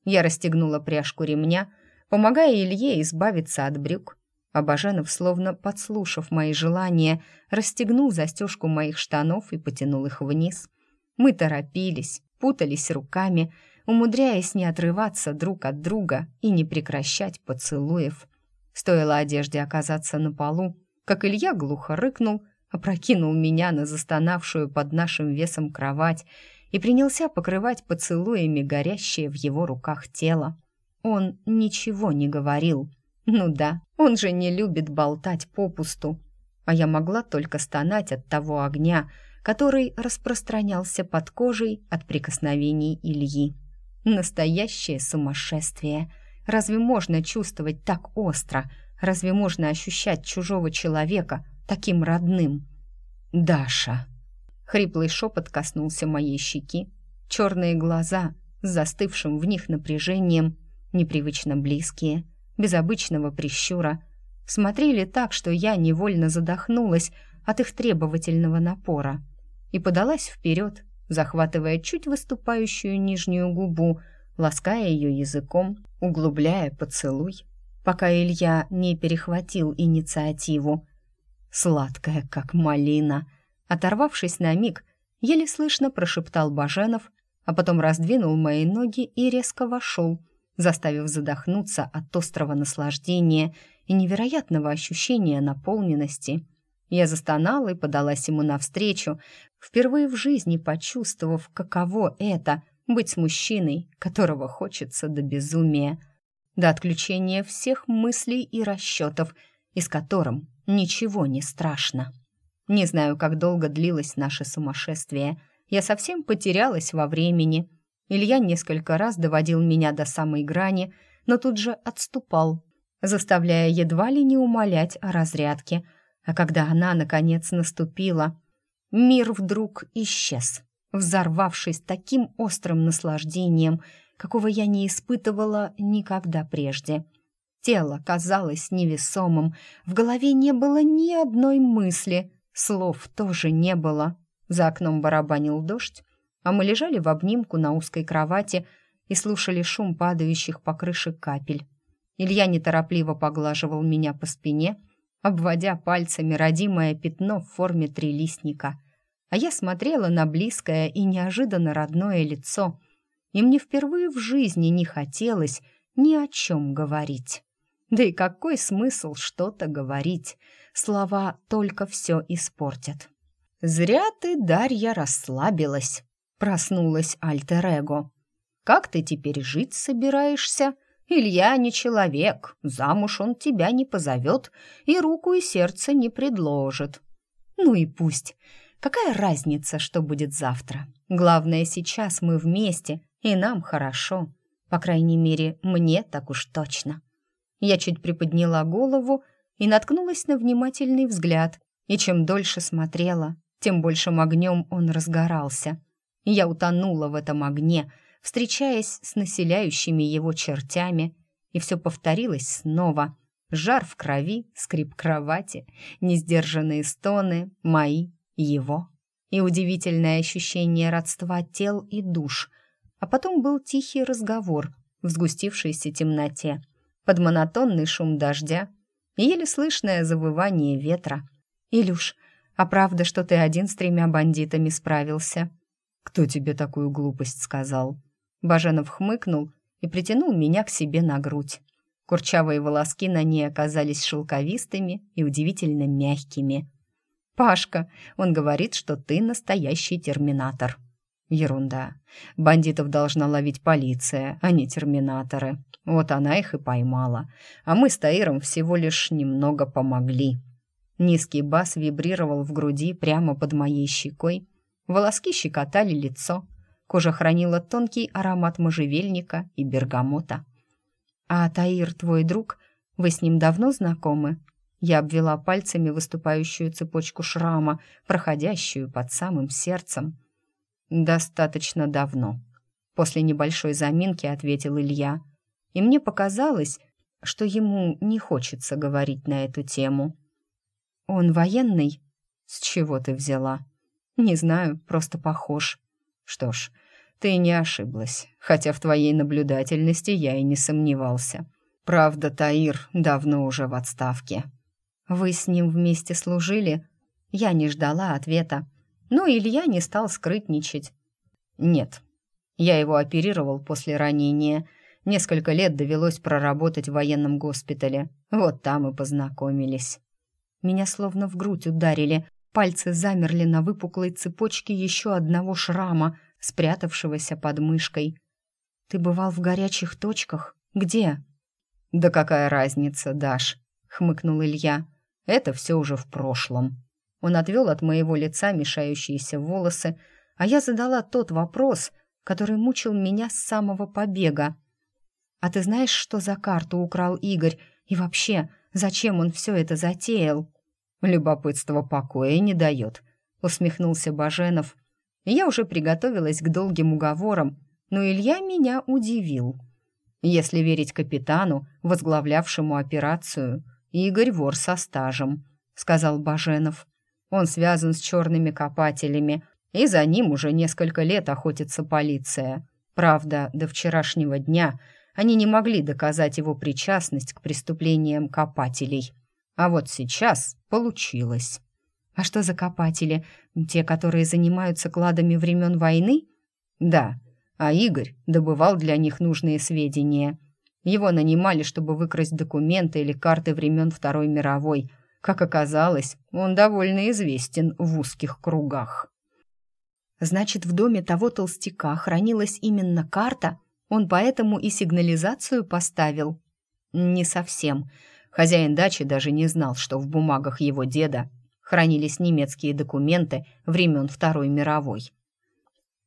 S1: Я расстегнула пряжку ремня, помогая Илье избавиться от брюк. Баженов, словно подслушав мои желания, расстегнул застежку моих штанов и потянул их вниз. Мы торопились, путались руками, умудряясь не отрываться друг от друга и не прекращать поцелуев. Стоило одежде оказаться на полу, как Илья глухо рыкнул, опрокинул меня на застонавшую под нашим весом кровать и принялся покрывать поцелуями горящее в его руках тело. Он ничего не говорил. Ну да, он же не любит болтать попусту. А я могла только стонать от того огня, который распространялся под кожей от прикосновений Ильи. Настоящее сумасшествие — Разве можно чувствовать так остро? Разве можно ощущать чужого человека таким родным? «Даша!» Хриплый шепот коснулся моей щеки. Черные глаза с застывшим в них напряжением, непривычно близкие, без обычного прищура, смотрели так, что я невольно задохнулась от их требовательного напора и подалась вперед, захватывая чуть выступающую нижнюю губу, лаская ее языком, углубляя поцелуй. пока Илья не перехватил инициативу. «Сладкая, как малина!» Оторвавшись на миг, еле слышно прошептал Баженов, а потом раздвинул мои ноги и резко вошел, заставив задохнуться от острого наслаждения и невероятного ощущения наполненности. Я застонала и подалась ему навстречу, впервые в жизни почувствовав, каково это — быть с мужчиной, которого хочется до безумия, до отключения всех мыслей и расчетов, из которым ничего не страшно. Не знаю, как долго длилось наше сумасшествие. Я совсем потерялась во времени. Илья несколько раз доводил меня до самой грани, но тут же отступал, заставляя едва ли не умолять о разрядке. А когда она, наконец, наступила, мир вдруг исчез, взорвавшись таким острым наслаждением, какого я не испытывала никогда прежде. Тело казалось невесомым, в голове не было ни одной мысли, слов тоже не было. За окном барабанил дождь, а мы лежали в обнимку на узкой кровати и слушали шум падающих по крыше капель. Илья неторопливо поглаживал меня по спине, обводя пальцами родимое пятно в форме трилистника. А я смотрела на близкое и неожиданно родное лицо, и мне впервые в жизни не хотелось ни о чем говорить. Да и какой смысл что-то говорить? Слова только все испортят. «Зря ты, Дарья, расслабилась», — проснулась Альтер-Эго. «Как ты теперь жить собираешься? Илья не человек, замуж он тебя не позовет и руку и сердце не предложит». «Ну и пусть. Какая разница, что будет завтра? Главное, сейчас мы вместе, и нам хорошо. По крайней мере, мне так уж точно». Я чуть приподняла голову и наткнулась на внимательный взгляд, и чем дольше смотрела, тем большим огнем он разгорался. Я утонула в этом огне, встречаясь с населяющими его чертями, и все повторилось снова. Жар в крови, скрип кровати, несдержанные стоны, мои, его, и удивительное ощущение родства тел и душ. А потом был тихий разговор в сгустившейся темноте, под монотонный шум дождя и еле слышное завывание ветра. «Илюш, а правда, что ты один с тремя бандитами справился?» «Кто тебе такую глупость сказал?» Баженов хмыкнул и притянул меня к себе на грудь. Курчавые волоски на ней оказались шелковистыми и удивительно мягкими. «Пашка, он говорит, что ты настоящий терминатор». «Ерунда. Бандитов должна ловить полиция, а не терминаторы. Вот она их и поймала. А мы с Таиром всего лишь немного помогли». Низкий бас вибрировал в груди прямо под моей щекой. Волоски щекотали лицо. Кожа хранила тонкий аромат можжевельника и бергамота. «А Таир твой друг? Вы с ним давно знакомы?» Я обвела пальцами выступающую цепочку шрама, проходящую под самым сердцем. «Достаточно давно», — после небольшой заминки ответил Илья. И мне показалось, что ему не хочется говорить на эту тему. «Он военный?» «С чего ты взяла?» «Не знаю, просто похож». «Что ж, ты не ошиблась, хотя в твоей наблюдательности я и не сомневался. Правда, Таир давно уже в отставке». «Вы с ним вместе служили?» Я не ждала ответа, но Илья не стал скрытничать. «Нет, я его оперировал после ранения. Несколько лет довелось проработать в военном госпитале. Вот там и познакомились». Меня словно в грудь ударили, пальцы замерли на выпуклой цепочке еще одного шрама, спрятавшегося под мышкой. «Ты бывал в горячих точках? Где?» «Да какая разница, Даш?» — хмыкнул Илья. «Это все уже в прошлом». Он отвел от моего лица мешающиеся волосы, а я задала тот вопрос, который мучил меня с самого побега. «А ты знаешь, что за карту украл Игорь? И вообще, зачем он все это затеял?» «Любопытство покоя не дает», — усмехнулся Баженов. Я уже приготовилась к долгим уговорам, но Илья меня удивил. Если верить капитану, возглавлявшему операцию, Игорь вор со стажем, сказал Баженов. Он связан с черными копателями, и за ним уже несколько лет охотится полиция. Правда, до вчерашнего дня они не могли доказать его причастность к преступлениям копателей. А вот сейчас получилось.
S2: А что за копатели? Те, которые занимаются кладами времен войны?
S1: Да, а Игорь добывал для них нужные сведения. Его нанимали, чтобы выкрасть документы или карты времен Второй мировой. Как оказалось, он довольно известен в узких кругах.
S2: Значит, в доме того толстяка хранилась именно карта, он поэтому и сигнализацию поставил?
S1: Не совсем. Хозяин дачи даже не знал, что в бумагах его деда хранились немецкие документы времен Второй мировой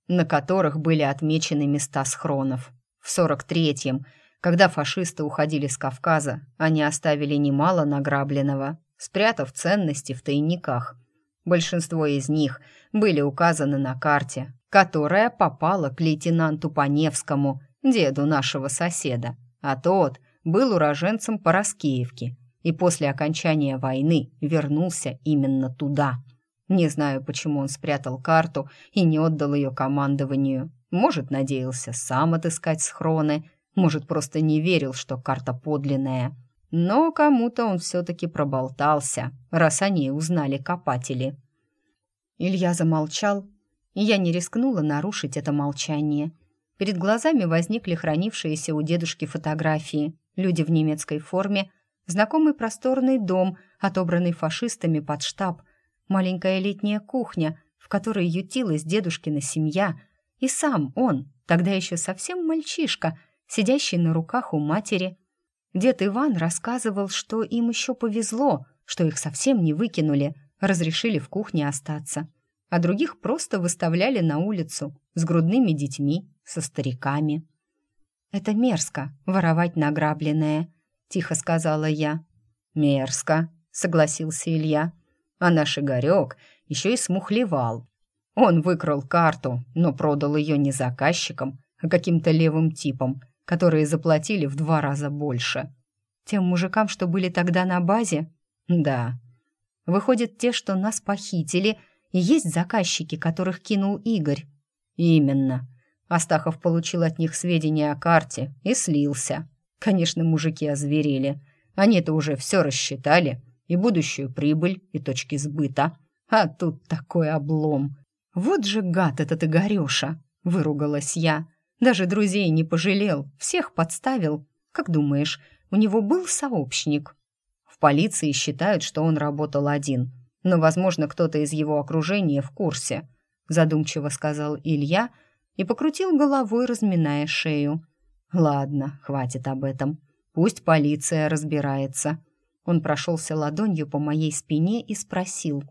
S1: на которых были отмечены места схронов. В 43-м, когда фашисты уходили с Кавказа, они оставили немало награбленного, спрятав ценности в тайниках. Большинство из них были указаны на карте, которая попала к лейтенанту Паневскому, деду нашего соседа, а тот был уроженцем Пороскеевки и после окончания войны вернулся именно туда – не знаю, почему он спрятал карту и не отдал ее командованию. Может, надеялся сам отыскать схроны, может, просто не верил, что карта подлинная. Но кому-то он все-таки проболтался, раз они узнали копатели.
S2: Илья замолчал, и я не рискнула нарушить это молчание. Перед глазами возникли хранившиеся у дедушки фотографии. Люди в немецкой форме, знакомый просторный дом, отобранный фашистами под штаб, маленькая летняя кухня, в которой ютилась дедушкина семья, и сам он, тогда еще совсем мальчишка, сидящий на руках у матери. Дед Иван рассказывал, что им еще повезло, что их совсем не выкинули, разрешили в кухне остаться, а других просто выставляли на улицу с грудными детьми, со стариками. «Это мерзко, воровать награбленное», — тихо сказала я.
S1: «Мерзко», — согласился Илья. А наш Игорек еще и смухлевал. Он выкрал карту, но продал ее не заказчикам, а каким-то левым типам, которые заплатили в два раза больше.
S2: Тем мужикам, что были тогда на базе?
S1: Да.
S2: Выходит, те, что нас похитили, и есть заказчики, которых кинул Игорь.
S1: Именно. Астахов получил от них сведения о карте и слился. Конечно, мужики озверели. Они-то уже все рассчитали и будущую прибыль, и точки сбыта. А тут такой облом.
S2: Вот же гад этот Игореша, выругалась я. Даже друзей не пожалел, всех подставил. Как думаешь, у него был сообщник?
S1: В полиции считают, что он работал один, но, возможно, кто-то из его окружения в курсе, задумчиво сказал Илья и покрутил головой, разминая шею. Ладно, хватит об этом. Пусть полиция разбирается. Он прошелся ладонью по моей спине и спросил.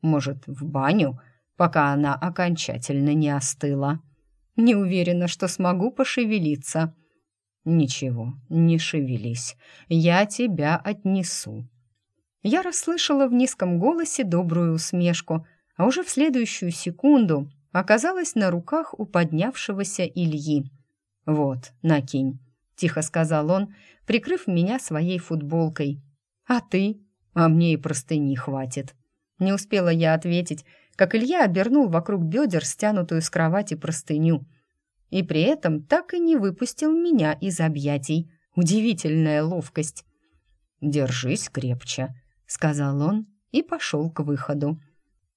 S1: «Может, в баню, пока она окончательно не остыла?»
S2: «Не уверена, что смогу пошевелиться».
S1: «Ничего, не шевелись. Я тебя отнесу».
S2: Я расслышала в низком голосе добрую усмешку, а уже в следующую секунду оказалась на руках у поднявшегося Ильи.
S1: «Вот, накинь», — тихо сказал он, прикрыв меня своей футболкой.
S2: «А ты?»
S1: «А мне и простыни хватит».
S2: Не успела я ответить, как Илья обернул вокруг бедер стянутую с кровати простыню. И при этом так и не выпустил меня из объятий. Удивительная ловкость.
S1: «Держись крепче», — сказал он и пошел к выходу.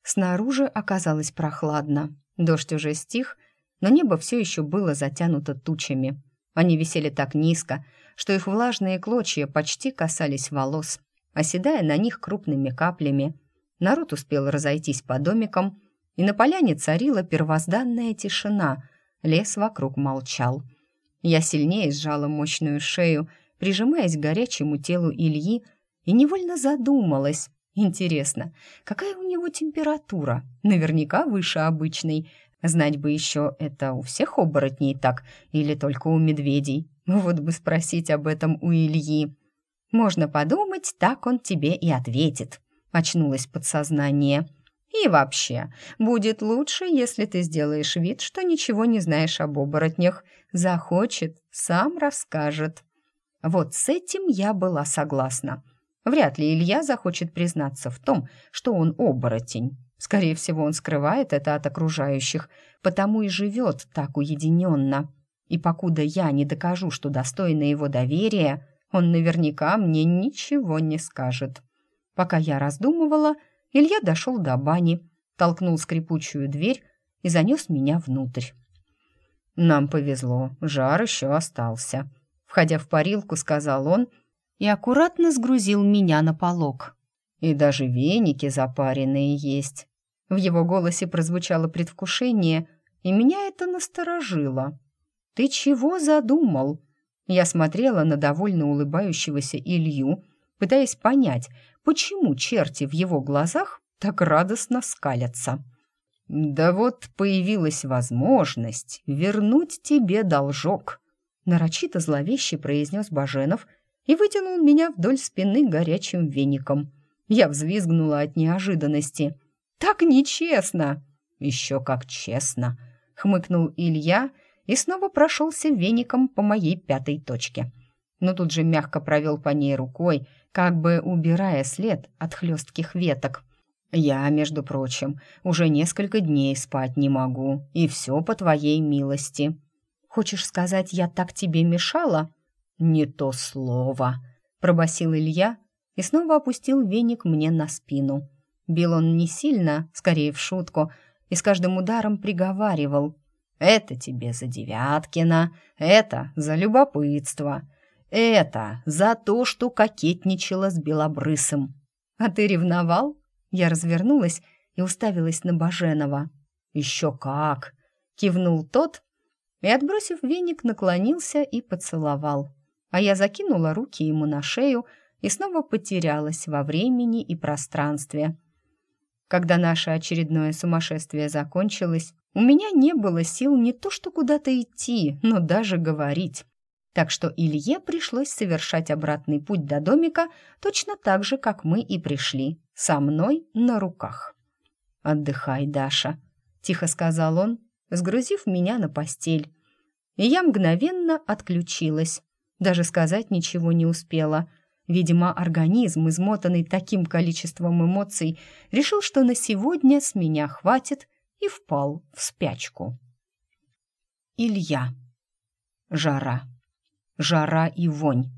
S2: Снаружи оказалось прохладно. Дождь уже стих, но небо все еще было затянуто тучами. Они висели так низко, что их влажные клочья почти касались волос, оседая на них крупными каплями. Народ успел разойтись по домикам, и на поляне царила первозданная тишина, лес вокруг молчал. Я сильнее сжала мощную шею, прижимаясь к горячему телу Ильи, и невольно задумалась. Интересно, какая у него температура? Наверняка выше обычной. Знать бы еще, это у всех оборотней так или только у медведей. Вот бы спросить об этом у Ильи. Можно подумать, так он тебе и ответит. Очнулось подсознание. И вообще, будет лучше, если ты сделаешь вид, что ничего не знаешь об оборотнях. Захочет, сам расскажет. Вот с этим я была согласна. Вряд ли Илья захочет признаться в том, что он оборотень. Скорее всего, он скрывает это от окружающих, потому и живет так уединенно.
S1: И покуда я не докажу, что достойна его доверия, он наверняка мне ничего не скажет. Пока я раздумывала, Илья дошел до бани, толкнул скрипучую дверь и занес меня внутрь. «Нам повезло, жар еще остался», — входя в парилку, сказал он и аккуратно сгрузил меня на полок. «И даже веники запаренные есть». В его голосе прозвучало предвкушение, и меня это насторожило. «Ты чего задумал?» Я смотрела на довольно улыбающегося Илью, пытаясь понять, почему черти в его глазах так радостно скалятся. «Да вот появилась возможность вернуть тебе должок», нарочито зловеще произнес Баженов и вытянул меня вдоль спины горячим веником. Я взвизгнула от неожиданности. «Так нечестно!» «Еще как честно!» — хмыкнул Илья и снова прошелся веником по моей пятой точке. Но тут же мягко провел по ней рукой, как бы убирая след от хлестких веток — я, между прочим, уже несколько дней спать не могу, и все по твоей милости. Хочешь сказать, я так тебе мешала? Не то слово, пробасил Илья и снова опустил веник мне на спину. Бил он не сильно, скорее в шутку, и с каждым ударом приговаривал. «Это тебе за Девяткина, это за любопытство, это за то, что кокетничала с Белобрысым. А ты ревновал?» Я развернулась и уставилась на Баженова. «Еще как!» — кивнул тот и, отбросив веник, наклонился и поцеловал. А я закинула руки ему на шею и снова потерялась во времени и пространстве. Когда наше очередное сумасшествие закончилось, у меня не было сил не то что куда-то идти, но даже говорить. Так что Илье пришлось совершать обратный путь до домика точно так же, как мы и пришли, со мной на руках. «Отдыхай, Даша», — тихо сказал он, сгрузив меня на постель. И я мгновенно отключилась. Даже сказать ничего не успела. Видимо, организм, измотанный таким количеством эмоций, решил, что на сегодня с меня хватит и впал в спячку. Илья. Жара. Жара и вонь.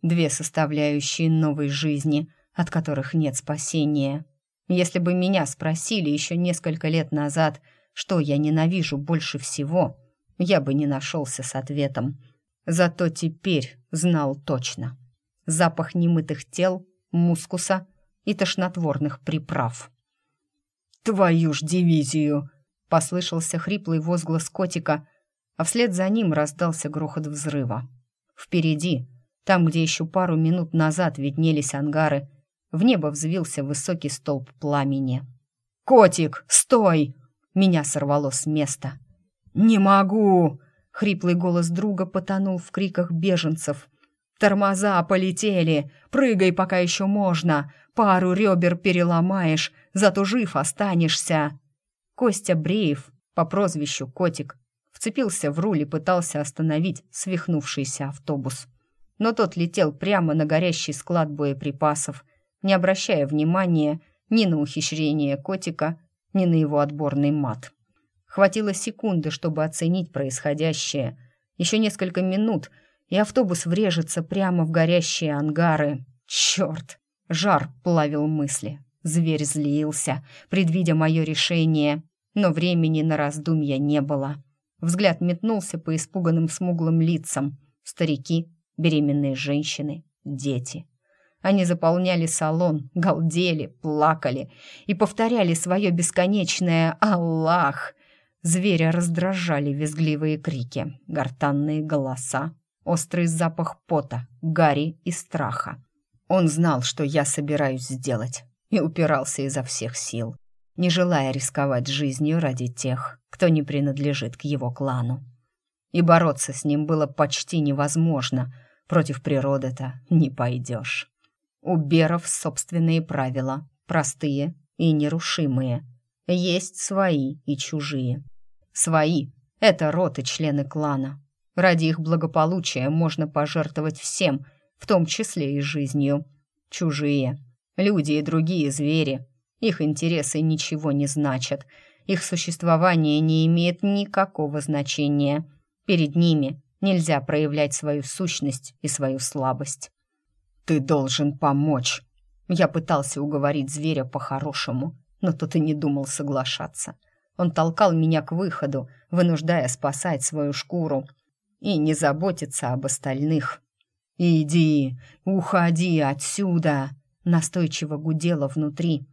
S1: Две составляющие новой жизни — от которых нет спасения. Если бы меня спросили еще несколько лет назад, что я ненавижу больше всего, я бы не нашелся с ответом. Зато теперь знал точно. Запах немытых тел, мускуса и тошнотворных приправ. «Твою ж дивизию!» — послышался хриплый возглас котика, а вслед за ним раздался грохот взрыва. Впереди, там, где еще пару минут назад виднелись ангары, в небо взвился высокий столб пламени. «Котик, стой!» Меня сорвало с места. «Не могу!» Хриплый голос друга потонул в криках беженцев. «Тормоза полетели! Прыгай, пока еще можно! Пару ребер переломаешь, зато жив останешься!» Костя Бреев, по прозвищу Котик, вцепился в руль и пытался остановить свихнувшийся автобус. Но тот летел прямо на горящий склад боеприпасов, не обращая внимания ни на ухищрение котика, ни на его отборный мат. Хватило секунды, чтобы оценить происходящее. Еще несколько минут, и автобус врежется прямо в горящие ангары. Черт! Жар плавил мысли. Зверь злился, предвидя мое решение, но времени на раздумья не было. Взгляд метнулся по испуганным смуглым лицам. Старики, беременные женщины, дети — они заполняли салон, галдели, плакали и повторяли свое бесконечное «Аллах!». Зверя раздражали визгливые крики, гортанные голоса, острый запах пота, гари и страха. Он знал, что я собираюсь сделать, и упирался изо всех сил, не желая рисковать жизнью ради тех, кто не принадлежит к его клану. И бороться с ним было почти невозможно, против природы-то не пойдешь. У беров собственные правила, простые и нерушимые. Есть свои и чужие. Свои — это род и члены клана. Ради их благополучия можно пожертвовать всем, в том числе и жизнью. Чужие — люди и другие звери. Их интересы ничего не значат. Их существование не имеет никакого значения. Перед ними нельзя проявлять свою сущность и свою слабость.
S2: «Ты должен помочь!» Я пытался уговорить зверя по-хорошему, но тот и не думал соглашаться. Он толкал меня к выходу, вынуждая спасать свою шкуру и не заботиться об остальных. «Иди, уходи отсюда!» Настойчиво гудело внутри.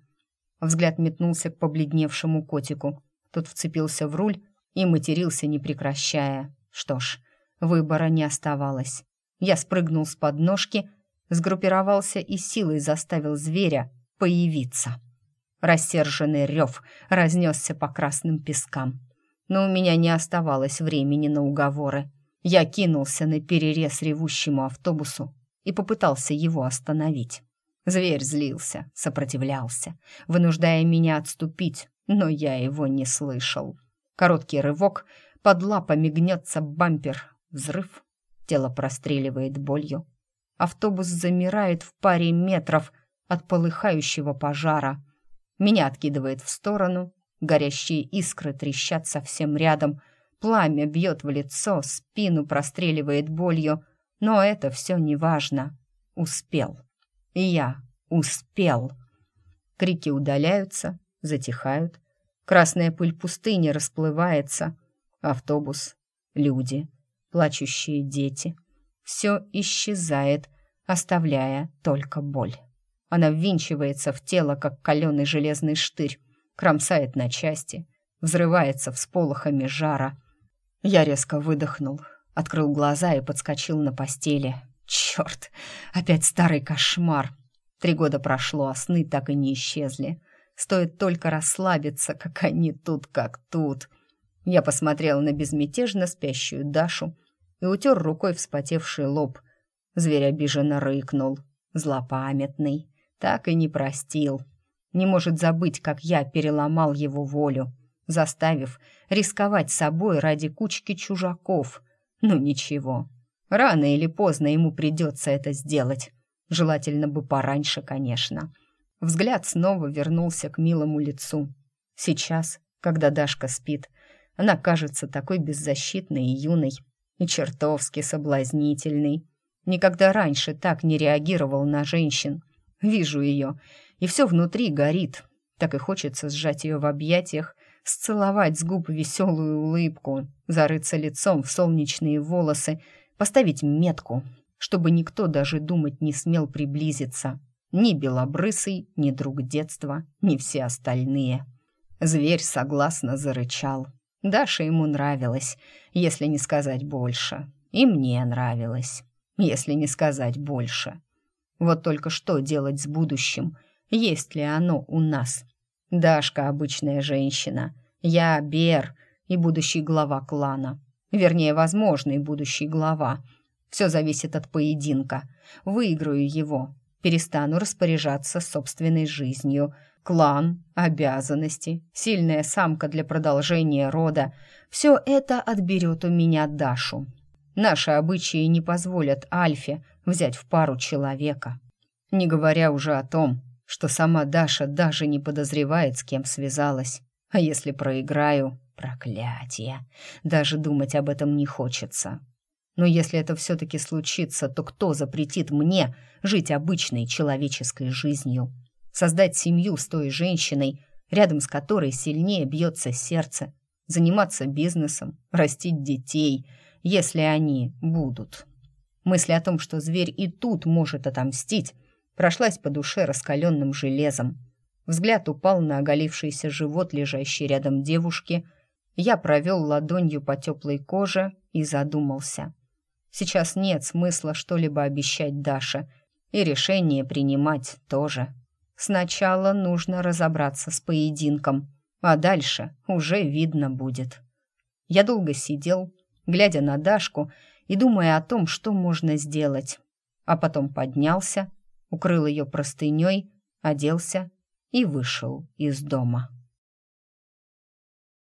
S2: Взгляд метнулся к побледневшему котику. Тот вцепился в руль и матерился, не прекращая. Что ж, выбора не оставалось. Я спрыгнул с подножки, сгруппировался и силой заставил зверя появиться. Рассерженный рев разнесся по красным пескам. Но у меня не оставалось времени на уговоры. Я кинулся на перерез ревущему автобусу и попытался его остановить. Зверь злился, сопротивлялся, вынуждая меня отступить, но я его не слышал. Короткий рывок, под лапами гнется бампер, взрыв, тело простреливает болью. Автобус замирает в паре метров от полыхающего пожара. Меня откидывает в сторону, горящие искры трещат совсем рядом, пламя бьет в лицо, спину простреливает болью, но это все не важно. Успел. Я успел. Крики удаляются, затихают. Красная пыль пустыни расплывается. Автобус, люди, плачущие дети. Все исчезает, оставляя только боль. Она ввинчивается в тело, как каленый железный штырь, кромсает на части, взрывается всполохами жара. Я резко выдохнул, открыл глаза и подскочил на постели. Черт, опять старый кошмар. Три года прошло, а сны так и не исчезли. Стоит только расслабиться, как они тут, как тут. Я посмотрел на безмятежно спящую Дашу и утер рукой вспотевший лоб. Зверь обиженно рыкнул. Злопамятный. Так и не простил. Не может забыть, как я переломал его волю, заставив рисковать собой ради кучки чужаков. Ну ничего, Рано или поздно ему придется это сделать. Желательно бы пораньше, конечно. Взгляд снова вернулся к милому лицу. Сейчас, когда Дашка спит, она кажется такой беззащитной и юной, и чертовски соблазнительной. Никогда раньше так не реагировал на женщин. Вижу ее, и все внутри горит. Так и хочется сжать ее в объятиях, сцеловать с губ веселую улыбку, зарыться лицом в солнечные волосы Поставить метку, чтобы никто даже думать не смел приблизиться. Ни Белобрысый, ни друг детства, ни все остальные. Зверь согласно зарычал. Даша ему нравилась, если не сказать больше. И мне нравилось, если не сказать больше. Вот только что делать с будущим? Есть ли оно у нас? Дашка обычная женщина, я Бер и будущий глава клана. Вернее, возможный будущий глава. Все зависит от поединка. Выиграю его. Перестану распоряжаться собственной жизнью. Клан, обязанности, сильная самка для продолжения рода. Все это отберет у меня Дашу. Наши обычаи не позволят Альфе взять в пару человека. Не говоря уже о том, что сама Даша даже не подозревает, с кем связалась. А если проиграю, Проклятие! Даже думать об этом не хочется. Но если это все-таки случится, то кто запретит мне жить обычной человеческой жизнью? Создать семью с той женщиной, рядом с которой сильнее бьется сердце, заниматься бизнесом, растить детей, если они будут. Мысль о том, что зверь и тут может отомстить, прошлась по душе раскаленным железом. Взгляд упал на оголившийся живот лежащей рядом девушки – я провел ладонью по теплой коже и задумался. Сейчас нет смысла что-либо обещать Даше, и решение принимать тоже. Сначала нужно разобраться с поединком, а дальше уже видно будет. Я долго сидел, глядя на Дашку и думая о том, что можно сделать, а потом поднялся, укрыл ее простыней, оделся и вышел из дома.